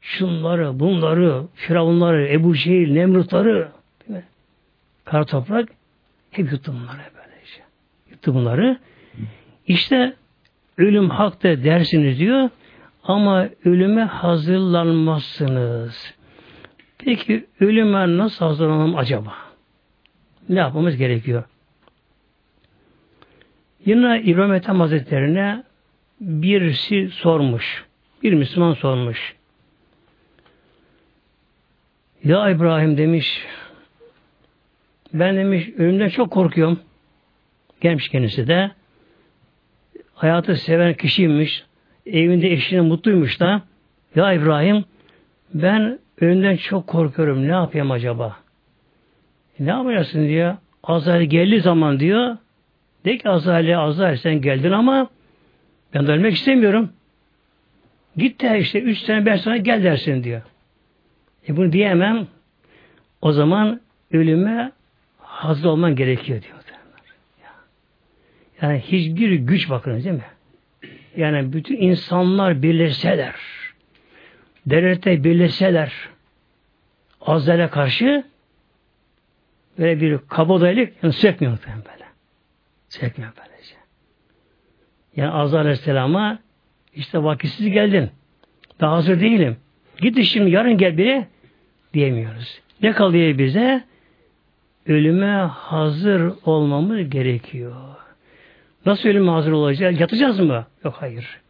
şunları, bunları, firavunları, Ebu Şehir, Nemrutları, değil mi? Kara toprak hep yuttu bunları böyle şey. Yuttu bunları. İşte ölüm hak da dersiniz diyor ama ölüme hazırlanmazsınız. Peki ölüme nasıl hazırlanalım acaba? Ne yapmamız gerekiyor? Yine İbrahim Ethem Hazretleri'ne birisi sormuş. Bir Müslüman sormuş. Ya İbrahim demiş ben demiş ölümden çok korkuyorum. Gelmiş kendisi de. Hayatı seven kişiymiş. Evinde eşine mutluymuş da. Ya İbrahim ben ölümden çok korkuyorum. Ne yapayım acaba? E, ne yapacaksın diye. Azrail geldiği zaman diyor de ki Azrail'e Azrail sen geldin ama ben de ölmek istemiyorum. Git de işte üç sene beş sene gel dersin diyor. E bunu diyemem. O zaman ölüme hazır olman gerekiyor diyor. Yani hiçbir güç bakın değil mi? Yani bütün insanlar birleşseler, devlette birleşseler, Azrail'e karşı böyle bir kabadayılık yani sökmüyor muhtemelen böyle. Sökmüyor böylece. Yani Azrail Aleyhisselam'a işte vakitsiz geldin. Daha hazır değilim. Git şimdi yarın gel biri diyemiyoruz. Ne kalıyor bize? Ölüme hazır olmamız gerekiyor. Nasıl ölüme hazır olacağız? Yatacağız mı? Yok hayır.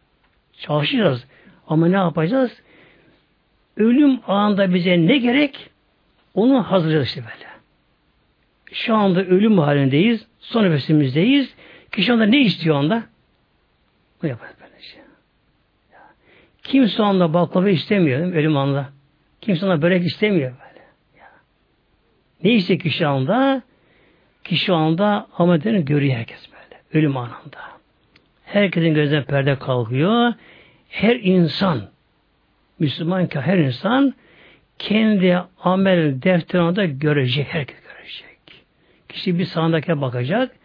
Çalışacağız. Ama ne yapacağız? Ölüm anında bize ne gerek? Onu hazırlayacağız işte böyle. Şu anda ölüm halindeyiz. Son nefesimizdeyiz. Kişi anda ne istiyor anda? Bu yapar böylece. Şey. Kimse anda baklava istemiyor ölüm anda. Kimse anda börek istemiyor böyle. Ne istiyor kişi anda? Kişi anda amellerini görüyor herkes böyle. Ölüm anında. Herkesin gözüne perde kalkıyor. Her insan Müslüman ki her insan kendi amel defterinde görecek. Herkes görecek. Kişi bir sağındaki bakacak.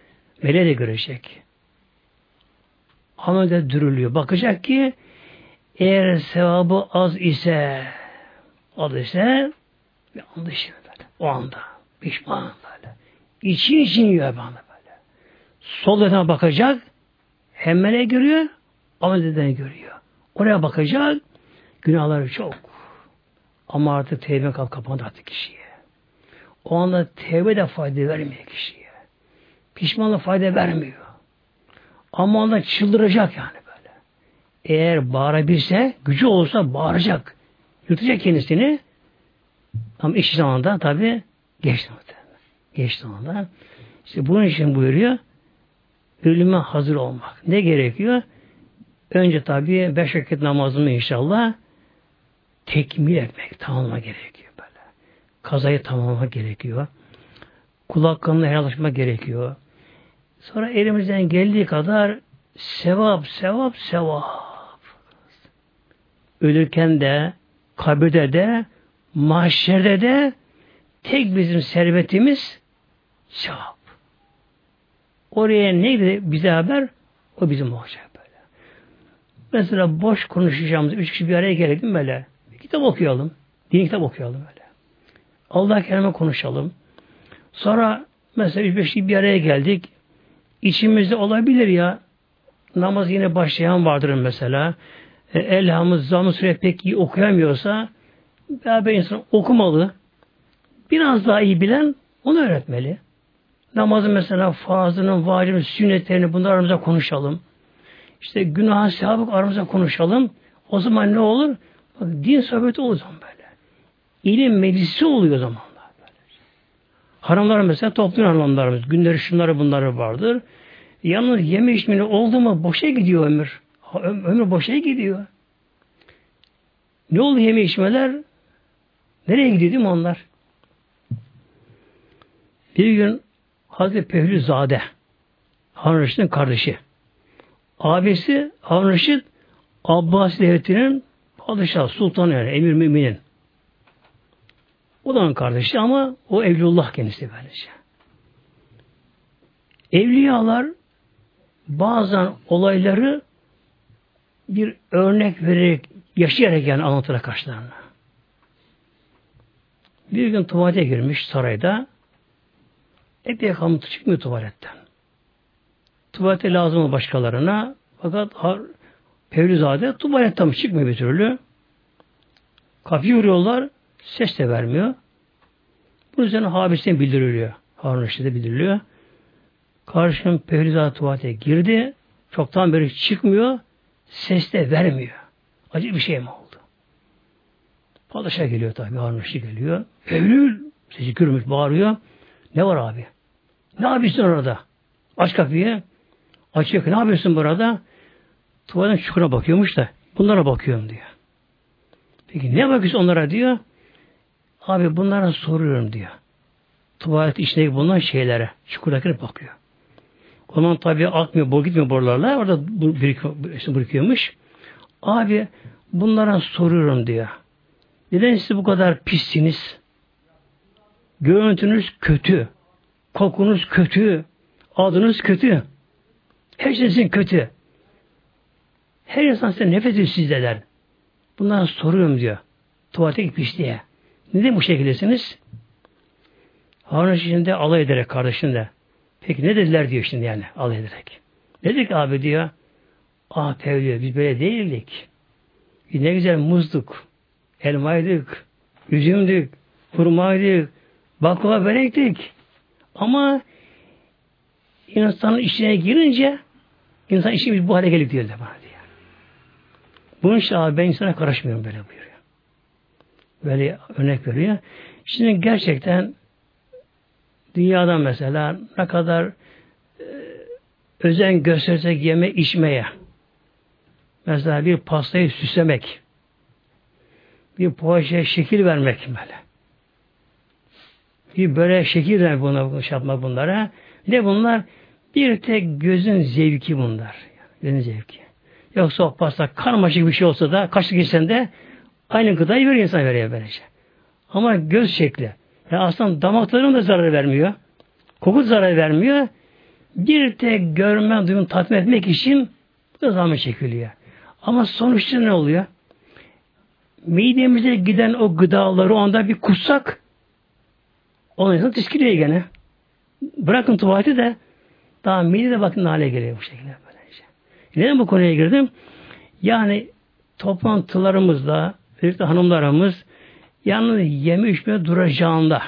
Mele de görecek. Amel de dürülüyor. Bakacak ki eğer sevabı az ise az ise bir anda böyle. O anda. Pişman böyle. İçin için yiyor bana böyle. Sol yana bakacak. Hem melek görüyor. Amel görüyor. Oraya bakacak. Günahları çok. Ama artık tevbe kap kapandı artık kişiye. O anda tevbe de fayda vermiyor kişiye. Pişmanlık fayda vermiyor. Ama onda çıldıracak yani böyle. Eğer bağırabilse, gücü olsa bağıracak. Yutacak kendisini. Ama iş zamanında tabi geçti. Geçti zamanda. İşte bunun için buyuruyor ölüme hazır olmak. Ne gerekiyor? Önce tabi beş vakit namazını inşallah tekmil etmek, tamamlamak gerekiyor böyle. Kazayı tamamlamak gerekiyor. Kul hakkında helallaşmak gerekiyor. Sonra elimizden geldiği kadar sevap, sevap, sevap. Ölürken de, kabirde de, mahşerde de tek bizim servetimiz sevap. Oraya neydi bize haber? O bizim olacak böyle. Mesela boş konuşacağımız üç kişi bir araya gelelim böyle. Kitap okuyalım. Din kitap okuyalım böyle. Allah kelamı konuşalım. Sonra mesela üç beş bir araya geldik. İçimizde olabilir ya namaz yine başlayan vardır mesela. E, Elhamız, zamm süre pek iyi okuyamıyorsa beraber insan okumalı. Biraz daha iyi bilen onu öğretmeli. Namazın mesela fazlının, vacibinin, sünnetlerini bunlar aramızda konuşalım. İşte günah sevabı aramızda konuşalım. O zaman ne olur? Din sohbeti olur zaman böyle. İlim meclisi oluyor zamanlar böyle. Haramlar mesela topluyor haramlarımız. Günleri şunları bunları vardır. Yalnız yeme içmeni oldu mu boşa gidiyor ömür. Ömür boşa gidiyor. Ne oldu yeme içmeler? Nereye gidiyor değil mi onlar? Bir gün Hazreti Pehlüzade Harun Reşit'in kardeşi. Abisi Harun Reşit Abbasi Devleti'nin Padişah, sultan yani, emir müminin. O da kardeşi ama o Evlullah kendisi böylece. Evliyalar bazen olayları bir örnek vererek, yaşayarak yani anlatır karşılarına. Bir gün tuvalete girmiş sarayda. Epey kalmış çıkmıyor tuvaletten. Tuvalete lazım başkalarına. Fakat Pevlizade tuvaletten çıkmıyor bir türlü. Kapıyı vuruyorlar. Ses de vermiyor. Bu yüzden habisine bildiriliyor. Harun Reşit'e bildiriliyor. Karşım Pevlizade tuvalete girdi. Çoktan beri çıkmıyor. Ses de vermiyor. Acı bir şey mi oldu? Padişah geliyor tabi. Harun Reşit geliyor. Eylül sesi gürmüş bağırıyor. Ne var abi? Ne yapıyorsun orada? Aç kapıyı. Açıyor. Ne yapıyorsun burada? Tuvaletin çukura bakıyormuş da bunlara bakıyorum diyor. Peki ne bakıyorsun onlara diyor? Abi bunlara soruyorum diyor. tuvalet içindeki bulunan şeylere, çukurdakine bakıyor. O zaman tabi akmıyor, bol gitmiyor borularla. Orada birikiyormuş. Abi bunlara soruyorum diyor. Neden siz bu kadar pissiniz? Görüntünüz kötü. Kokunuz kötü. Adınız kötü. Her şeysin kötü. Her insan size nefret ediyor sizdeler. Bunlara soruyorum diyor. Tuvalete gitmiş diye. Neden bu şekildesiniz? Harun şimdi alay ederek kardeşinde. Peki ne dediler diyor şimdi yani alay ederek. Dedik abi diyor. Ah Pevli biz böyle değildik. Ne güzel muzduk. Elmaydık. Üzümdük. Hurmaydık. Baklava börektik. Ama insanın içine girince insan işimiz bu hale gelip diyor bana diyor. Bunun için abi ben insana karışmıyorum böyle buyuruyor. Böyle örnek veriyor. Şimdi gerçekten dünyada mesela ne kadar e, özen göstersek yeme içmeye mesela bir pastayı süslemek bir poğaçaya şekil vermek böyle bir böyle şekil vermek buna, şey yapmak bunlara ne bunlar? Bir tek gözün zevki bunlar. Gözün zevki. Yoksa o pasta karmaşık bir şey olsa da kaçlık insan de aynı gıdayı veriyor insan veriyor böylece. Ama göz şekli. Yani aslında damakların da zarar vermiyor. Koku zarar vermiyor. Bir tek görme duyum tatmin etmek için bu da zaman çekiliyor. Ama sonuçta ne oluyor? Midemize giden o gıdaları onda bir kutsak onun insan tiskiliyor gene. Bırakın tuvaleti de daha mide de bakın hale geliyor bu şekilde. Böylece. Neden bu konuya girdim? Yani toplantılarımızda özellikle hanımlarımız yalnız yeme içmeye duracağında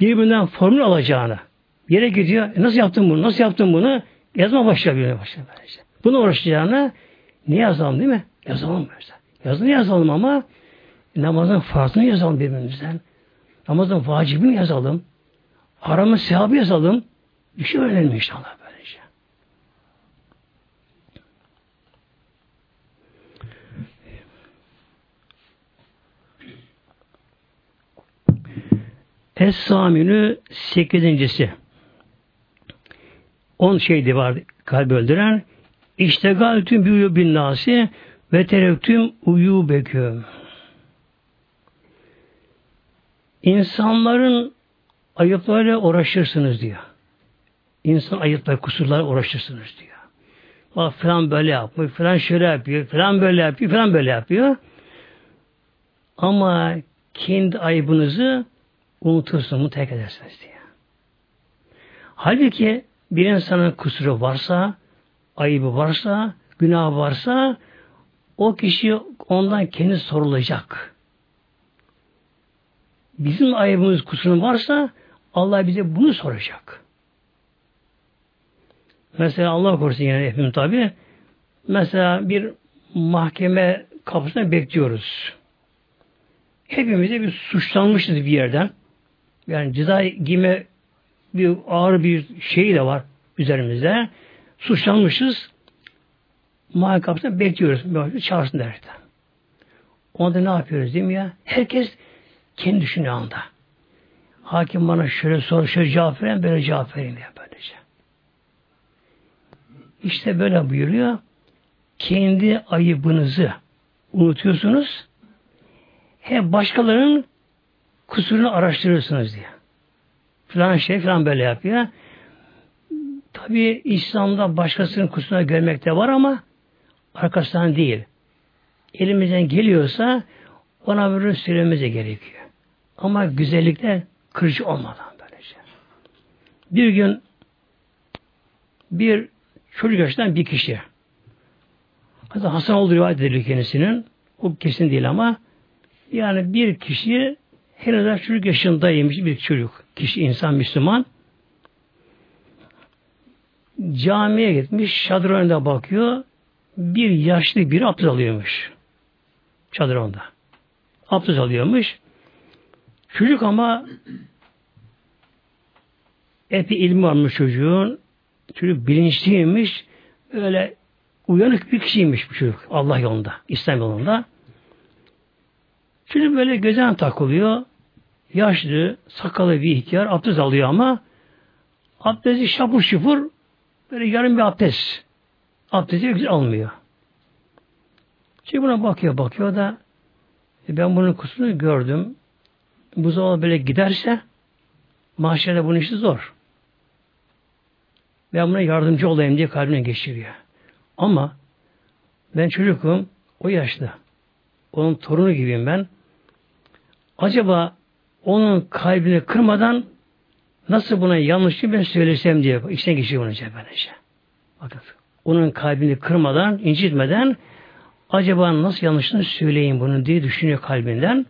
birbirinden formül alacağını yere gidiyor. E nasıl yaptın bunu? Nasıl yaptın bunu? Yazma başlıyor. başlıyor böylece. Bunu uğraşacağına ne yazalım değil mi? Yazalım böyle. Yazını yazalım ama namazın farzını yazalım birbirimizden. Namazın vacibini yazalım. Haramın sevabı yazalım. Bir şey öğrenelim inşallah böylece. Es-Saminü sekizincisi. On şeydi var kalbi öldüren. İşte galtüm büyü bin nasi ve terektüm uyu beküm. İnsanların ayıplarıyla uğraşırsınız diyor. İnsan ayıplar, kusurlar uğraşırsınız diyor. Bak falan böyle yapıyor, falan şöyle yapıyor, falan böyle yapıyor, falan böyle yapıyor. Ama kendi ayıbınızı unutursunuz, bunu terk edersiniz diye. Halbuki bir insanın kusuru varsa, ayıbı varsa, günah varsa o kişi ondan kendi sorulacak. Bizim ayıbımız kusurun varsa Allah bize bunu soracak. Mesela Allah korusun yani hepimiz tabi. Mesela bir mahkeme kapısında bekliyoruz. Hepimize bir suçlanmışız bir yerden. Yani ceza giyme bir ağır bir şey de var üzerimizde. Suçlanmışız. Mahkeme kapısında bekliyoruz. Çağırsın derken. Onda ne yapıyoruz değil mi ya? Herkes kendi düşünüyor anda. Hakim bana şöyle sor, şöyle cevap veren, böyle cevap vereyim diye böylece. İşte böyle buyuruyor. Kendi ayıbınızı unutuyorsunuz. Hep başkalarının kusurunu araştırıyorsunuz diye. Falan şey falan böyle yapıyor. Tabi İslam'da başkasının kusuruna görmek de var ama arkasından değil. Elimizden geliyorsa ona böyle söylememize gerekiyor. Ama güzellikte kırıcı olmadan böylece. Bir gün bir çocuk yaşından bir kişi hatta Hasan olduğu rivayet ediliyor kendisinin. O kesin değil ama yani bir kişi henüz çocuk yaşındaymış bir çocuk. Kişi insan Müslüman. Camiye gitmiş. Çadır önünde bakıyor. Bir yaşlı biri abdest alıyormuş. Çadır önünde. Abdest alıyormuş. Çocuk ama epey ilmi varmış çocuğun. Çocuk bilinçliymiş. Öyle uyanık bir kişiymiş bu çocuk. Allah yolunda, İslam yolunda. Çocuk böyle gözden takılıyor. Yaşlı, sakalı bir ihtiyar abdest alıyor ama abdesti şapur şupur böyle yarım bir abdest. Abdesti güzel almıyor. Şimdi buna bakıyor bakıyor da e ben bunun kusurunu gördüm. Bu zaman böyle giderse mahşerde bunun işi zor. Ben buna yardımcı olayım diye kalbine geçiriyor. Ama ben çocukum o yaşta. Onun torunu gibiyim ben. Acaba onun kalbini kırmadan nasıl buna yanlışı ben söylesem diye içine geçiyor bunu böylece. Bakın onun kalbini kırmadan, incitmeden acaba nasıl yanlışını söyleyeyim bunu diye düşünüyor kalbinden.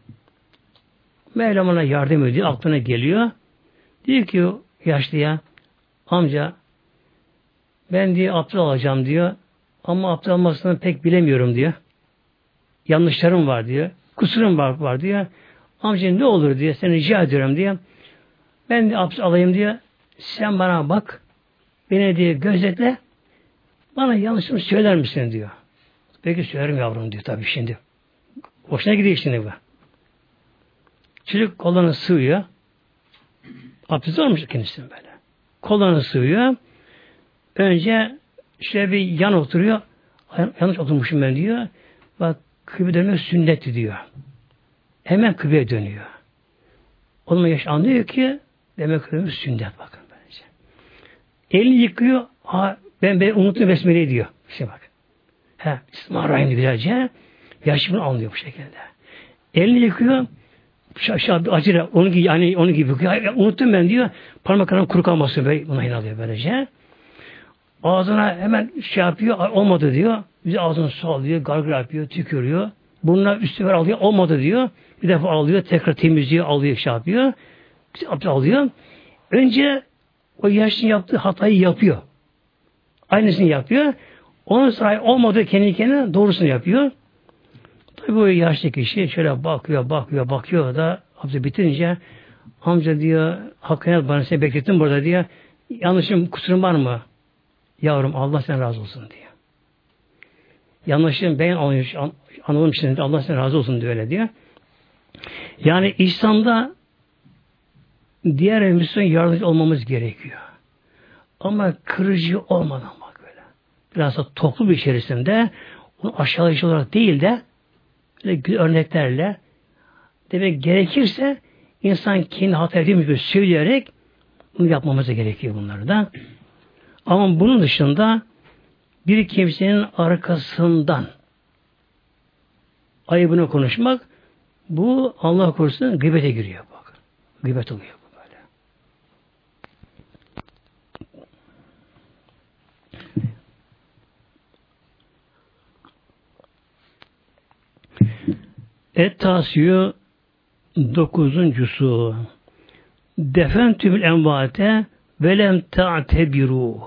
Mevlam ona yardım ediyor, aklına geliyor. Diyor ki yaşlıya, amca ben diye abdest alacağım diyor. Ama abdest almasını pek bilemiyorum diyor. Yanlışlarım var diyor. Kusurum var, var diyor. Amca ne olur diye seni rica ediyorum diye. Ben de abdest alayım diye. Sen bana bak. Beni diye gözetle. Bana yanlışımı söyler misin diyor. Peki söylerim yavrum diyor tabii şimdi. Hoşuna gidiyor şimdi bu. Çocuk kolunu sığıyor. Abdest olmuş kendisinin böyle. Kolunu sığıyor. Önce şöyle bir yan oturuyor. Yanlış oturmuşum ben diyor. Bak kıble dönmek sünnetti diyor. Hemen kıbleye dönüyor. Onun yaş anlıyor ki demek kıble sünnet bakın bence. Elini yıkıyor. Ha, ben ben unuttum besmeleyi diyor. İşte bak. He, Bismillahirrahmanirrahim güzelce. Yaşımını anlıyor bu şekilde. Elini yıkıyor. Bir acıyla onun gibi yani onun gibi yıkıyor. Unuttum ben diyor. Parmaklarım kuru kalmasın böyle buna inanıyor böylece. Ağzına hemen şey yapıyor, olmadı diyor. Bize ağzını su alıyor, gargara yapıyor, tükürüyor. Burnuna üstü ver alıyor, olmadı diyor. Bir defa alıyor, tekrar temizliyor, alıyor, şey yapıyor. Alıyor. Önce o yaşlı yaptığı hatayı yapıyor. Aynısını yapıyor. Onun sonra olmadı kendi kendine doğrusunu yapıyor. Tabi bu yaşlı kişi şöyle bakıyor, bakıyor, bakıyor da abdest bitirince amca diyor hakkını bana seni beklettim burada diyor. Yanlışım, kusurum var mı? Yavrum Allah sen razı olsun diyor. Yanlışım ben anladım şimdi Allah sen razı olsun diyor öyle diyor. Yani İslam'da diğer Müslüman yardımcı olmamız gerekiyor. Ama kırıcı olmadan bak böyle. Biraz da toplu bir içerisinde onu aşağılayıcı olarak değil de böyle örneklerle demek gerekirse insan kendi hata ettiğimiz gibi söyleyerek bunu yapmamız gerekiyor bunları da. Ama bunun dışında bir kimsenin arkasından ayıbını konuşmak bu Allah korusun gıybete giriyor bak. Gıybet oluyor bu böyle. Et-Tasiyu dokuzuncusu Defentümül envate velem ta'tebiru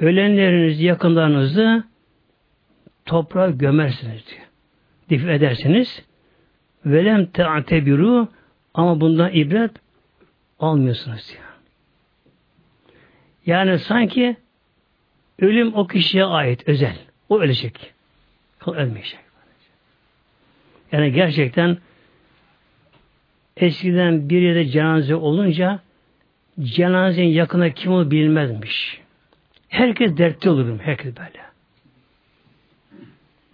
ölenlerinizi, yakınlarınızı toprağa gömersiniz diyor. Dif edersiniz. Velem te'atebiru ama bundan ibret almıyorsunuz diyor. Yani sanki ölüm o kişiye ait, özel. O ölecek. O ölmeyecek. Yani gerçekten eskiden bir yerde cenaze olunca cenazenin yakına kim olduğu bilmezmiş. Herkes dertli olurum. Herkes böyle.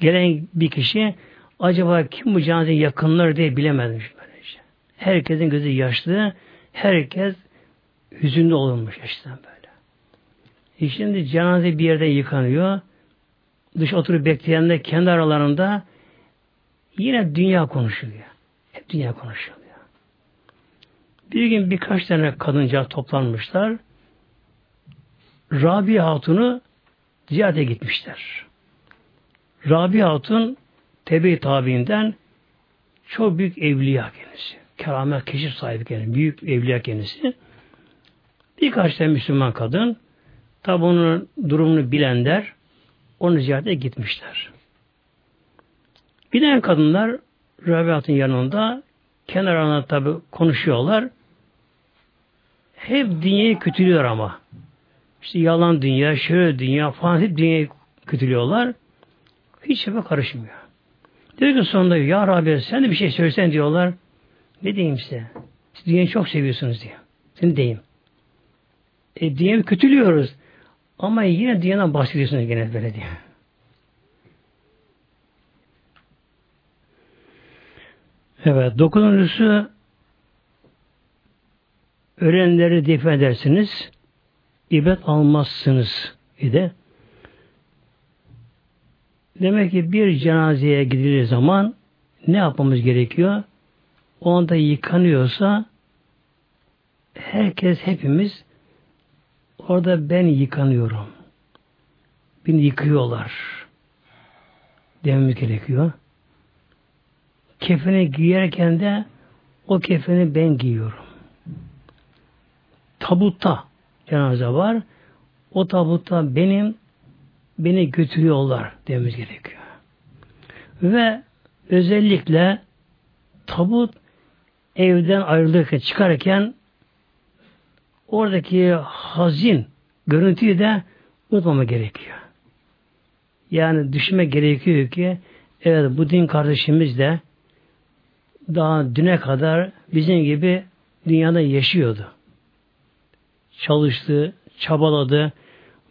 Gelen bir kişi acaba kim bu cenazenin yakınları diye bilemezmiş böylece. Herkesin gözü yaşlı. Herkes hüzünlü olunmuş işte böyle. E şimdi cenaze bir yerde yıkanıyor. Dış oturup bekleyenler kendi aralarında yine dünya konuşuluyor. Hep dünya konuşuluyor. Bir gün birkaç tane kadınca toplanmışlar. Rabia Hatun'u ziyarete gitmişler. Rabia Hatun tebe tabiinden çok büyük evliya kendisi. Keramet keşif sahibi kendisi. Büyük evliya kendisi. Birkaç tane Müslüman kadın tabi onun durumunu bilenler onu ziyarete gitmişler. Giden kadınlar Rabiat'ın yanında kenarına tabi konuşuyorlar. Hep dünyayı kötülüyor ama. İşte yalan dünya, şöyle dünya falan hep dünyayı kötülüyorlar. Hiç şeye karışmıyor. Diyor ki sonunda ya Rabbi sen de bir şey söylesen diyorlar. Ne diyeyim size? Siz dünyayı çok seviyorsunuz diyor. Seni diyeyim. E, dünyayı kötülüyoruz. Ama yine dünyadan bahsediyorsunuz gene böyle diyor. Evet, dokuzuncusu ölenleri defne edersiniz, ibret almazsınız idi. Demek ki bir cenazeye gidilir zaman ne yapmamız gerekiyor? O anda yıkanıyorsa herkes hepimiz orada ben yıkanıyorum. Beni yıkıyorlar. Dememiz gerekiyor. Kefeni giyerken de o kefeni ben giyiyorum. Tabutta cenaze var. O tabutta benim beni götürüyorlar dememiz gerekiyor. Ve özellikle tabut evden ayrılırken çıkarken oradaki hazin görüntüyü de unutmama gerekiyor. Yani düşünme gerekiyor ki evet bu din kardeşimiz de daha düne kadar bizim gibi dünyada yaşıyordu. Çalıştı, çabaladı,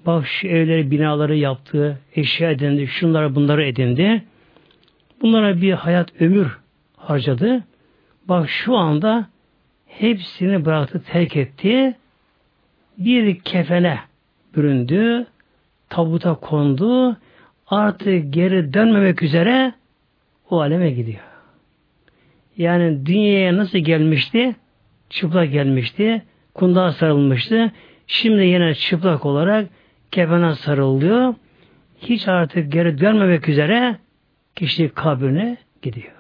bak evleri, binaları yaptı, eşya edindi, şunları bunları edindi. Bunlara bir hayat ömür harcadı. Bak şu anda hepsini bıraktı, terk etti. Bir kefene büründü, tabuta kondu, artık geri dönmemek üzere o aleme gidiyor. Yani dünyaya nasıl gelmişti? Çıplak gelmişti, kundağa sarılmıştı. Şimdi yine çıplak olarak kefene sarılıyor. Hiç artık geri dönmemek üzere kişi kabrine gidiyor.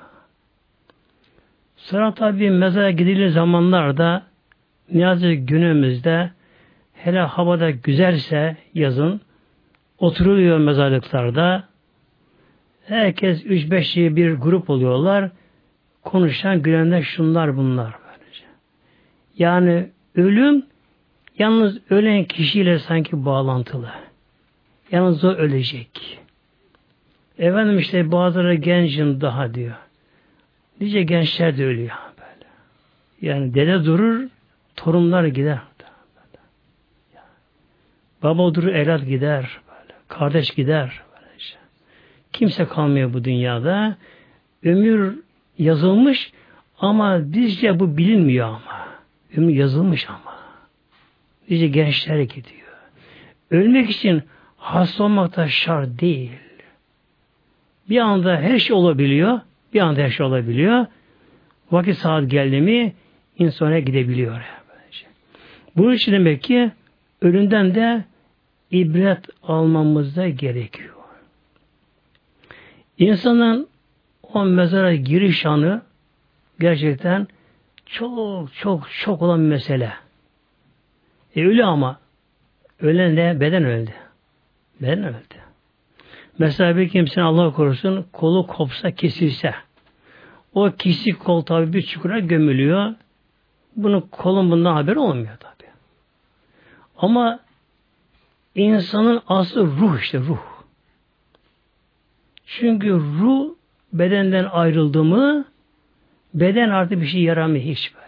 Sonra tabi mezara gidilir zamanlarda ne yazık günümüzde hele havada güzelse yazın oturuluyor mezarlıklarda herkes 3-5 bir grup oluyorlar konuşan gülenler şunlar bunlar böylece. Yani ölüm yalnız ölen kişiyle sanki bağlantılı. Yalnız o ölecek. Efendim işte bazıları gencim daha diyor. Nice gençler de ölüyor böyle. Yani dede durur, torunlar gider. Baba durur, evlat gider. Böyle. Kardeş gider. Böylece. Kimse kalmıyor bu dünyada. Ömür yazılmış ama bizce bu bilinmiyor ama. Ömür yazılmış ama. Bizce gençler gidiyor. Ölmek için hasta olmak da şart değil. Bir anda her şey olabiliyor. Bir anda her şey olabiliyor. Vakit saat geldi mi insana gidebiliyor. Bunun için demek ki ölümden de ibret almamız da gerekiyor. İnsanın o mezara giriş anı gerçekten çok çok çok olan mesele. E ölü ama ölen de beden öldü. Beden öldü. Mesela bir kimsenin Allah korusun kolu kopsa kesilse o kesik kol tabi bir çukura gömülüyor. Bunun kolun bundan haber olmuyor tabi. Ama insanın aslı ruh işte ruh. Çünkü ruh bedenden ayrıldı mı beden artık bir şey yaramıyor hiç böyle.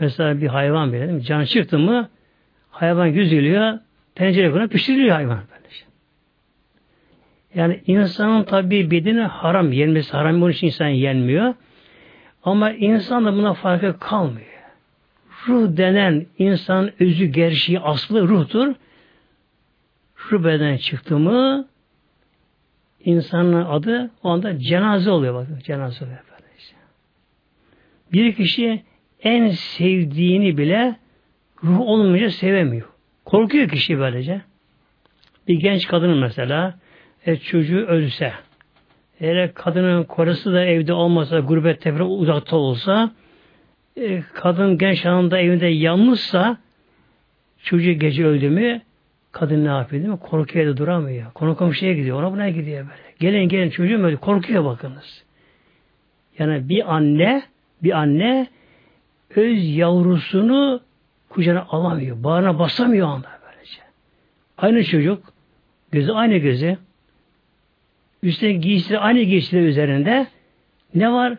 Mesela bir hayvan bile can çıktı mı hayvan yüzülüyor tencere koyuyor pişiriliyor hayvan böyle. Yani insanın tabi bedeni haram yenmesi haram bunun için insan yenmiyor. Ama insan da buna farkı kalmıyor. Ruh denen insanın özü, gerçeği, aslı ruhtur. Ruh beden çıktı mı insanın adı o anda cenaze oluyor bakın. Cenaze oluyor böylece. Bir kişi en sevdiğini bile ruh olmayınca sevemiyor. Korkuyor kişi böylece. Bir genç kadının mesela e, çocuğu ölse eğer kadının korası da evde olmasa gurbette falan uzakta olsa e, kadın genç anında evinde yalnızsa çocuğu gece öldü mü Kadın ne yapıyor değil mi? Korkuyor da duramıyor. Konu komşuya gidiyor. Ona buna gidiyor böyle. Gelin gelin çocuğum öyle. Korkuyor bakınız. Yani bir anne bir anne öz yavrusunu kucağına alamıyor. Bağrına basamıyor anda böylece. Aynı çocuk gözü aynı gözü üstte giysileri aynı giysileri üzerinde ne var?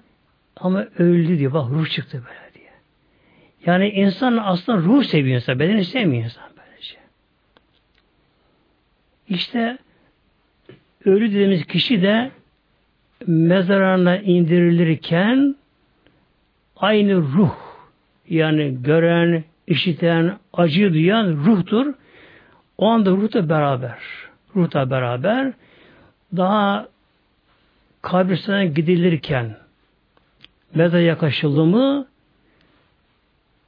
Ama öldü diyor. Bak ruh çıktı böyle diye. Yani insan aslında ruh seviyor insan. Bedeni sevmiyor insan böylece. İşte ölü dediğimiz kişi de mezarına indirilirken aynı ruh yani gören, işiten, acı duyan ruhtur. O anda ruh da beraber. Ruh da beraber daha kabristana gidilirken mezar yaklaşıldı mı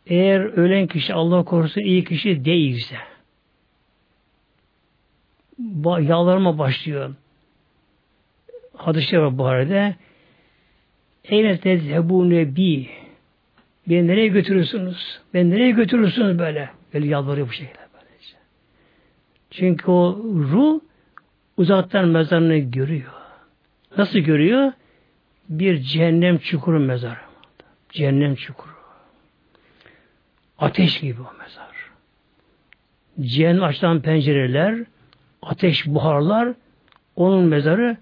eğer ölen kişi Allah korusun iyi kişi değilse yalvarma başlıyor. Hadisler var bu arada. Eyne tezhebu nebi Beni nereye götürürsünüz? Beni nereye götürürsünüz böyle? Böyle yalvarıyor bu şekilde. Böylece. Çünkü o ruh uzaktan mezarını görüyor. Nasıl görüyor? Bir cehennem çukuru mezarı. Cehennem çukuru. Ateş gibi o mezar. Cehennem açılan pencereler, ateş buharlar, onun mezarı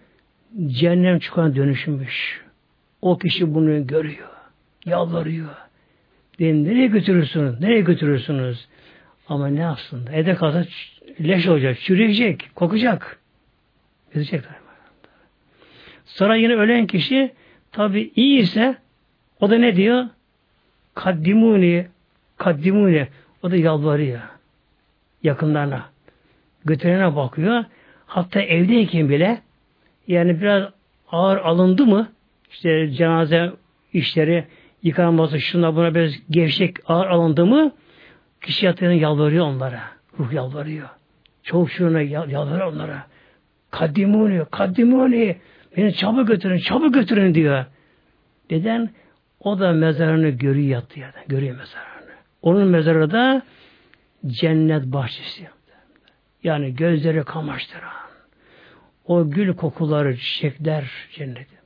cehennem çukuruna dönüşmüş. O kişi bunu görüyor. Yalvarıyor. Beni nereye götürürsünüz? Nereye götürürsünüz? Ama ne aslında? Ede kalsa leş olacak, çürüyecek, kokacak. Gidecekler. Sonra yine ölen kişi tabi iyi ise o da ne diyor? Kaddimuni, kaddimuni. O da yalvarıyor. Yakınlarına. Götürene bakıyor. Hatta evdeyken bile yani biraz ağır alındı mı işte cenaze işleri yıkanması şuna buna biraz gevşek ağır alındı mı kişi yatağına yalvarıyor onlara. Ruh yalvarıyor. Çok şuna yalvarıyor onlara. Kaddimuni, kaddimuni. Beni çabuk götürün, çabuk götürün diyor. Neden? O da mezarını görüyor yattığı yerden. Görüyor mezarını. Onun mezarı da cennet bahçesi. Yani gözleri kamaştıran. O gül kokuları, çiçekler cenneti.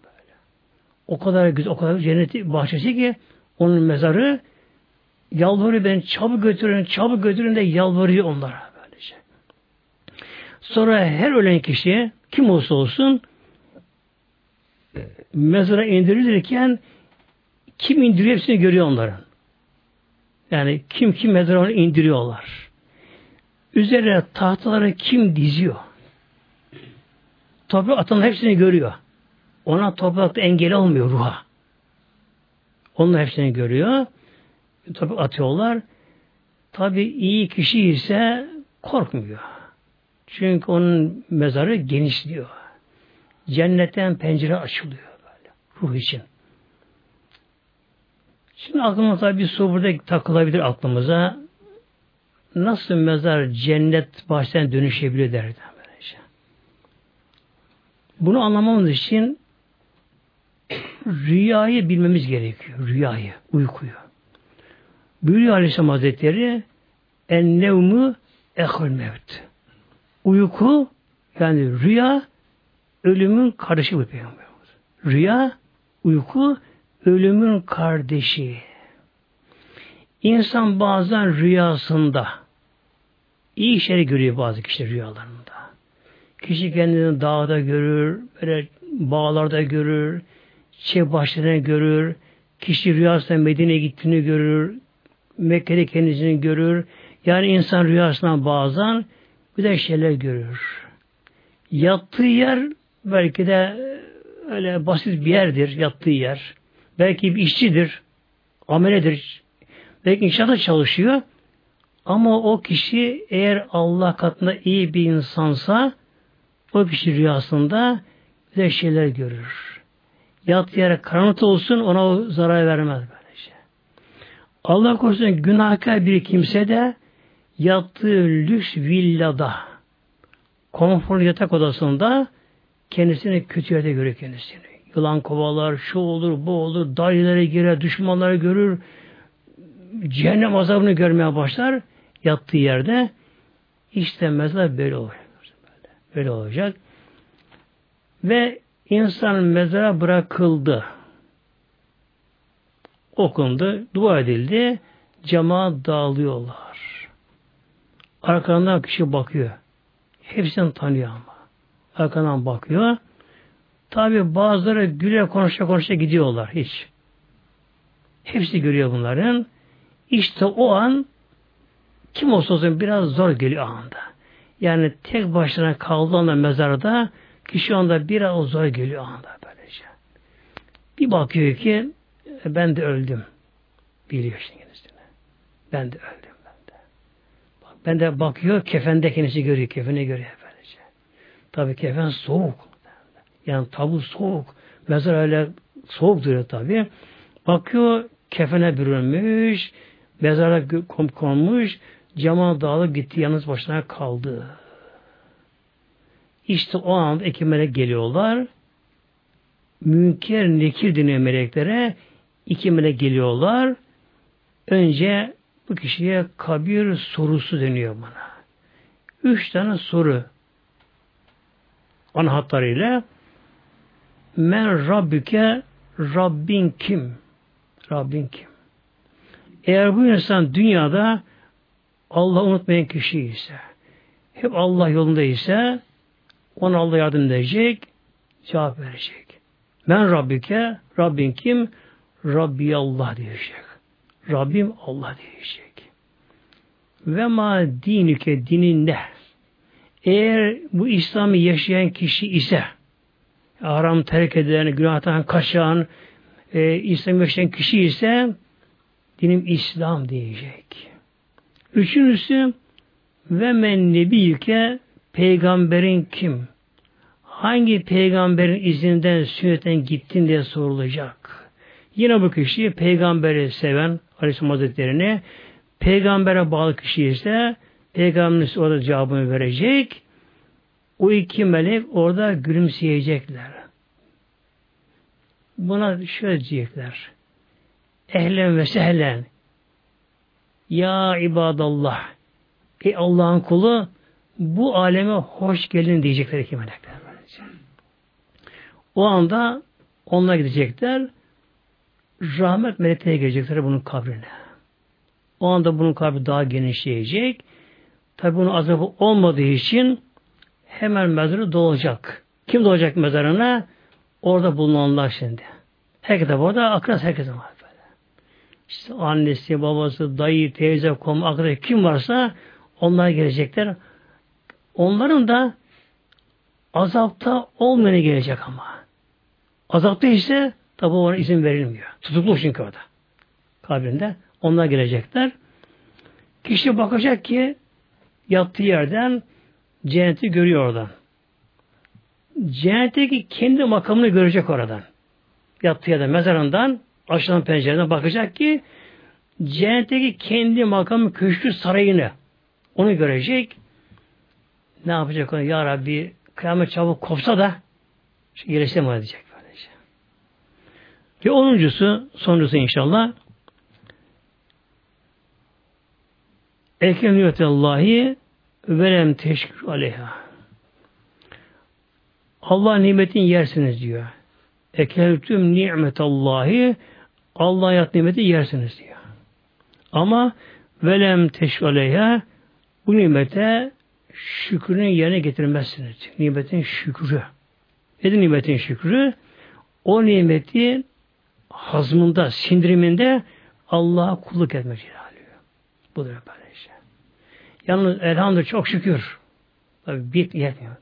O kadar güzel, o kadar cennet bahçesi ki onun mezarı yalvarıyor ben çabuk götürün, çabuk götürün de yalvarıyor onlara böylece. Sonra her ölen kişi kim olsa olsun mezara indirilirken kim indiriyor hepsini görüyor onların. Yani kim kim mezara indiriyorlar. Üzerine tahtaları kim diziyor? Toprak atan hepsini görüyor. Ona toprakta engel olmuyor ruha. Onun hepsini görüyor. Toprak atıyorlar. Tabi iyi kişi ise korkmuyor. Çünkü onun mezarı genişliyor. Cennetten pencere açılıyor böyle. Ruh için. Şimdi aklımıza bir soru burada takılabilir aklımıza. Nasıl mezar cennet bahçeden dönüşebilir derdi. Bunu anlamamız için rüyayı bilmemiz gerekiyor. Rüyayı, uykuyu. Buyuruyor Aleyhisselam Hazretleri en nevmü ehul mevt. Uyku yani rüya ölümün kardeşi bu peygamber. Rüya, uyku ölümün kardeşi. İnsan bazen rüyasında iyi şeyleri görüyor bazı kişi rüyalarında. Kişi kendini dağda görür, böyle bağlarda görür, çiçek bahçelerine görür, kişi rüyasında Medine'ye gittiğini görür, Mekke'de kendisini görür. Yani insan rüyasından bazen güzel şeyler görür. Yattığı yer belki de öyle basit bir yerdir, yattığı yer. Belki bir işçidir, ameledir. Belki inşaatta çalışıyor. Ama o kişi eğer Allah katında iyi bir insansa o kişi rüyasında güzel şeyler görür. Yat yere karanlık olsun ona zarar vermez böylece. Allah korusun günahkar bir kimse de yattığı lüks villada konforlu yatak odasında kendisini kötü yerde görür kendisini. Yılan kovalar, şu olur, bu olur, dairelere girer, düşmanları görür, cehennem azabını görmeye başlar yattığı yerde. İşte mezar böyle. Böyle, böyle olacak. Ve insan mezara bırakıldı. Okundu, dua edildi. Cemaat dağılıyorlar. Arkadan kişi bakıyor. Hepsini tanıyor ama. Arkadan bakıyor. Tabi bazıları güle konuşa konuşa gidiyorlar hiç. Hepsi görüyor bunların. İşte o an kim olsa olsun biraz zor geliyor anda. Yani tek başına kaldığı anda mezarda kişi anda biraz zor geliyor anda böylece. Bir bakıyor ki e, ben de öldüm. Biliyor şimdi kendisine. Ben de öldüm ben de. Bak, ben de bakıyor kefende kendisi görüyor. Kefeni görüyor böylece. Tabi kefen soğuk. Yani tabu soğuk. Mezar öyle soğuk duruyor tabi. Bakıyor kefene bürünmüş, mezara konmuş, cama dağılıp gitti, yalnız başına kaldı. İşte o anda iki melek geliyorlar. Münker nekir deniyor meleklere. iki melek geliyorlar. Önce bu kişiye kabir sorusu deniyor bana. Üç tane soru ana hatlarıyla Men Rabbüke Rabbin kim? Rabbin kim? Eğer bu insan dünyada Allah unutmayan kişi ise, hep Allah yolunda ise, ona Allah yardım edecek, cevap verecek. Ben Rabbike, Rabbin kim? Rabbi Allah diyecek. Rabbim Allah diyecek. Ve ma dinike dinin ne? Eğer bu İslam'ı yaşayan kişi ise, haram terk eden, günahtan kaçan, e, İslam yaşayan kişi ise dinim İslam diyecek. Üçüncüsü ve men nebiyke peygamberin kim? Hangi peygamberin izinden sünnetten gittin diye sorulacak. Yine bu kişi peygamberi seven Aleyhisselam Hazretleri'ne peygambere bağlı kişi ise peygamberimiz orada cevabını verecek. O iki melek orada gülümseyecekler. Buna şöyle diyecekler. Ehlen ve sehlen. Ya ibadallah. Ey Allah'ın kulu bu aleme hoş geldin diyecekler iki melekler. O anda onlar gidecekler. Rahmet melekleri gelecekler bunun kabrine. O anda bunun kabri daha genişleyecek. Tabi bunun azabı olmadığı için hemen mezarı dolacak. Kim dolacak mezarına? Orada bulunanlar şimdi. Herkes de orada akras herkes var. İşte annesi, babası, dayı, teyze, kom, akraba kim varsa onlar gelecekler. Onların da azapta olmayanı gelecek ama. Azapta ise tabi ona izin verilmiyor. Tutuklu çünkü orada. Kabrinde. Onlar gelecekler. Kişi bakacak ki yattığı yerden cenneti görüyor oradan. Cennetteki kendi makamını görecek oradan. Yattığı yerden mezarından açılan pencereden bakacak ki cennetteki kendi makamı köşkü sarayını onu görecek. Ne yapacak onu? Ya Rabbi kıyamet çabuk kopsa da gelişem diyecek böylece. Ve onuncusu, sonuncusu inşallah Ekem Allahi velem teşkür aleyha. Allah nimetin yersiniz diyor. Ekeltüm nimetallahi Allah yat nimeti yersiniz diyor. Ama velem teşkür aleyha bu nimete şükrünün yerine getirmezsiniz. Nimetin şükrü. Nedir nimetin şükrü? O nimeti hazmında, sindiriminde Allah'a kulluk etmek için alıyor. Budur böyle şey. Yalnız elhamdülillah çok şükür. Tabi bit yetmiyor.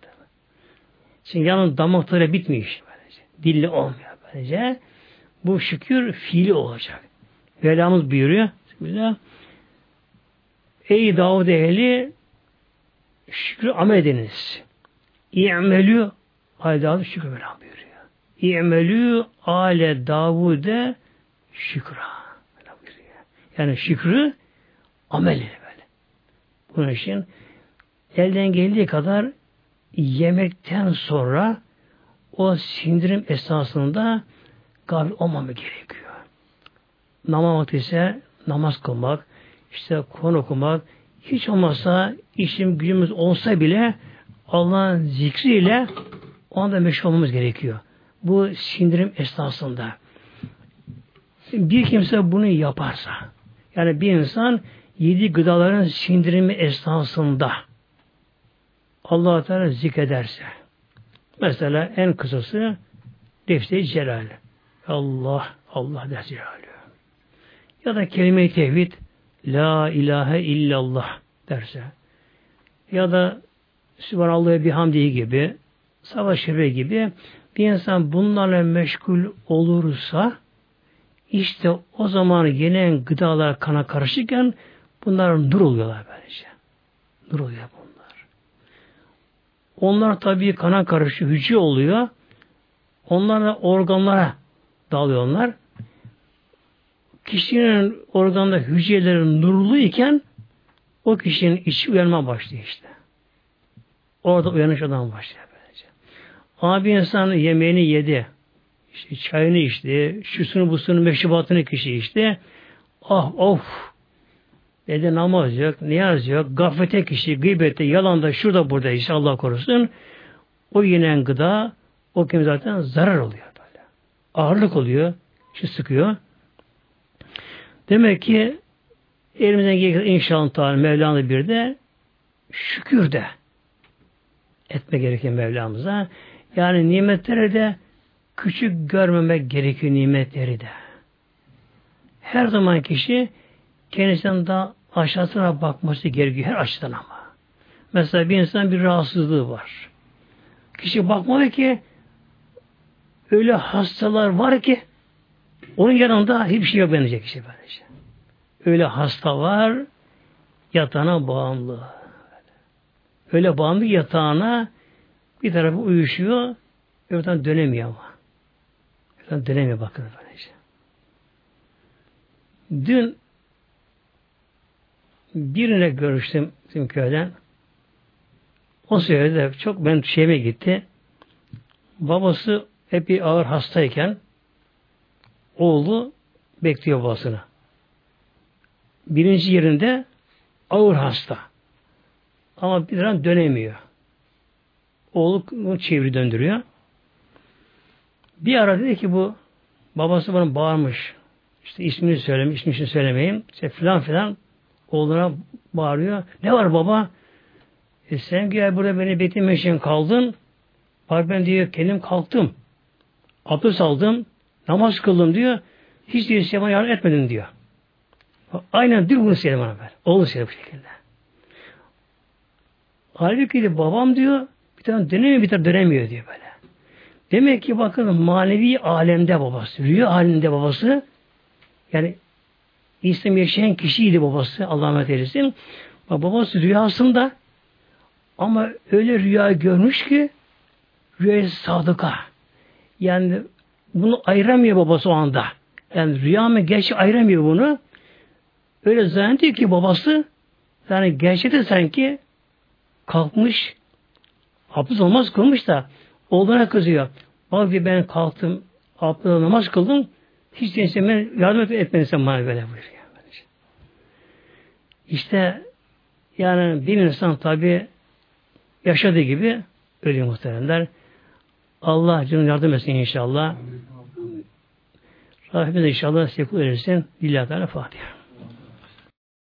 Çünkü yalnız damakları bitmiyor işte böylece. Dilli olmuyor böylece. Bu şükür fiili olacak. Velamız buyuruyor. Bismillah. Ey Davud ehli şükrü amel ediniz. İ'melü Ale Davud şükür Mevlam buyuruyor. İ'melü ale Davud'e şükra. Yani şükrü amel böyle. Bunun için elden geldiği kadar yemekten sonra o sindirim esnasında gafil olmamı gerekiyor. Namaz ise namaz kılmak, işte konu okumak, hiç olmazsa işim gücümüz olsa bile Allah'ın zikriyle o anda meşhur olmamız gerekiyor. Bu sindirim esnasında. Bir kimse bunu yaparsa, yani bir insan yedi gıdaların sindirimi esnasında allah Teala zikrederse, mesela en kısası defter celal. Allah, Allah der celalü. ya da kelime-i tevhid La ilahe illallah derse ya da Sübhanallah'a bihamdihi gibi savaş şefe gibi bir insan bunlarla meşgul olursa işte o zaman gelen gıdalar kana karışırken bunlar nur oluyorlar bence. Nur oluyor bunlar. Onlar tabii kana karışı hücre oluyor. Onlar da organlara dağılıyorlar. Kişinin organda hücreleri nurlu iken o kişinin içi uyanma başlıyor işte. Orada uyanış adam başlıyor böylece. Ama bir insan yemeğini yedi, işte çayını içti, şusunu busunu meşrubatını kişi içti. Ah of! Dedi namaz yok, niyaz yok, gaflete kişi, gıybette, yalanda, şurada burada işte Allah korusun. O yenen gıda o kim zaten zarar oluyor böyle. Ağırlık oluyor, şu sıkıyor. Demek ki elimizden gelirse inşallah Mevlana bir de şükür de etme gerekiyor Mevlamıza. Yani nimetleri de küçük görmemek gerekiyor nimetleri de. Her zaman kişi kendisinden daha aşağısına bakması gerekiyor her açıdan ama. Mesela bir insan bir rahatsızlığı var. Kişi bakmalı ki öyle hastalar var ki onun yanında hiçbir şey yok benecek kişi böylece. Öyle hasta var yatağına bağımlı. Öyle bağımlı yatağına bir tarafı uyuşuyor öbür dönemiyor ama. Öbür dönemiyor bakın böylece. Dün birine görüştüm bizim köyden. O sırada çok ben şeyime gitti. Babası epey ağır hastayken oğlu bekliyor babasını. Birinci yerinde ağır hasta. Ama bir an dönemiyor. Oğlu çeviri döndürüyor. Bir ara dedi ki bu babası bana bağırmış. İşte ismini söylemiş, ismini söylemeyeyim. İşte filan filan oğluna bağırıyor. Ne var baba? E sen gel burada beni beklemek için kaldın. Bak ben diyor kendim kalktım. Abdest aldım. Namaz kıldım diyor. Hiç diyor bana yardım etmedin diyor. Aynen dün bunu söyledi bana ben. Oğlu söyledi bu şekilde. Halbuki de babam diyor bir tane dönemiyor bir tane dönemiyor diyor böyle. Demek ki bakın manevi alemde babası, rüya halinde babası yani İslam yaşayan kişiydi babası Allah rahmet eylesin. Babası rüyasında ama öyle rüya görmüş ki rüya sadıka. Yani bunu ayıramıyor babası o anda. Yani rüya mı gerçek ayıramıyor bunu. Öyle zannediyor ki babası yani gerçekte sanki kalkmış abdest olmaz kılmış da oğluna kızıyor. Bak bir ben kalktım abdest namaz kıldım hiç değilse ben yardım et, etmedin bana böyle buyuruyor. İşte yani bir insan tabi yaşadığı gibi ölüyor muhteremler. Allah canım yardım etsin inşallah. Rabbimiz inşallah sekul verirsin. Lillahi Teala Fatiha.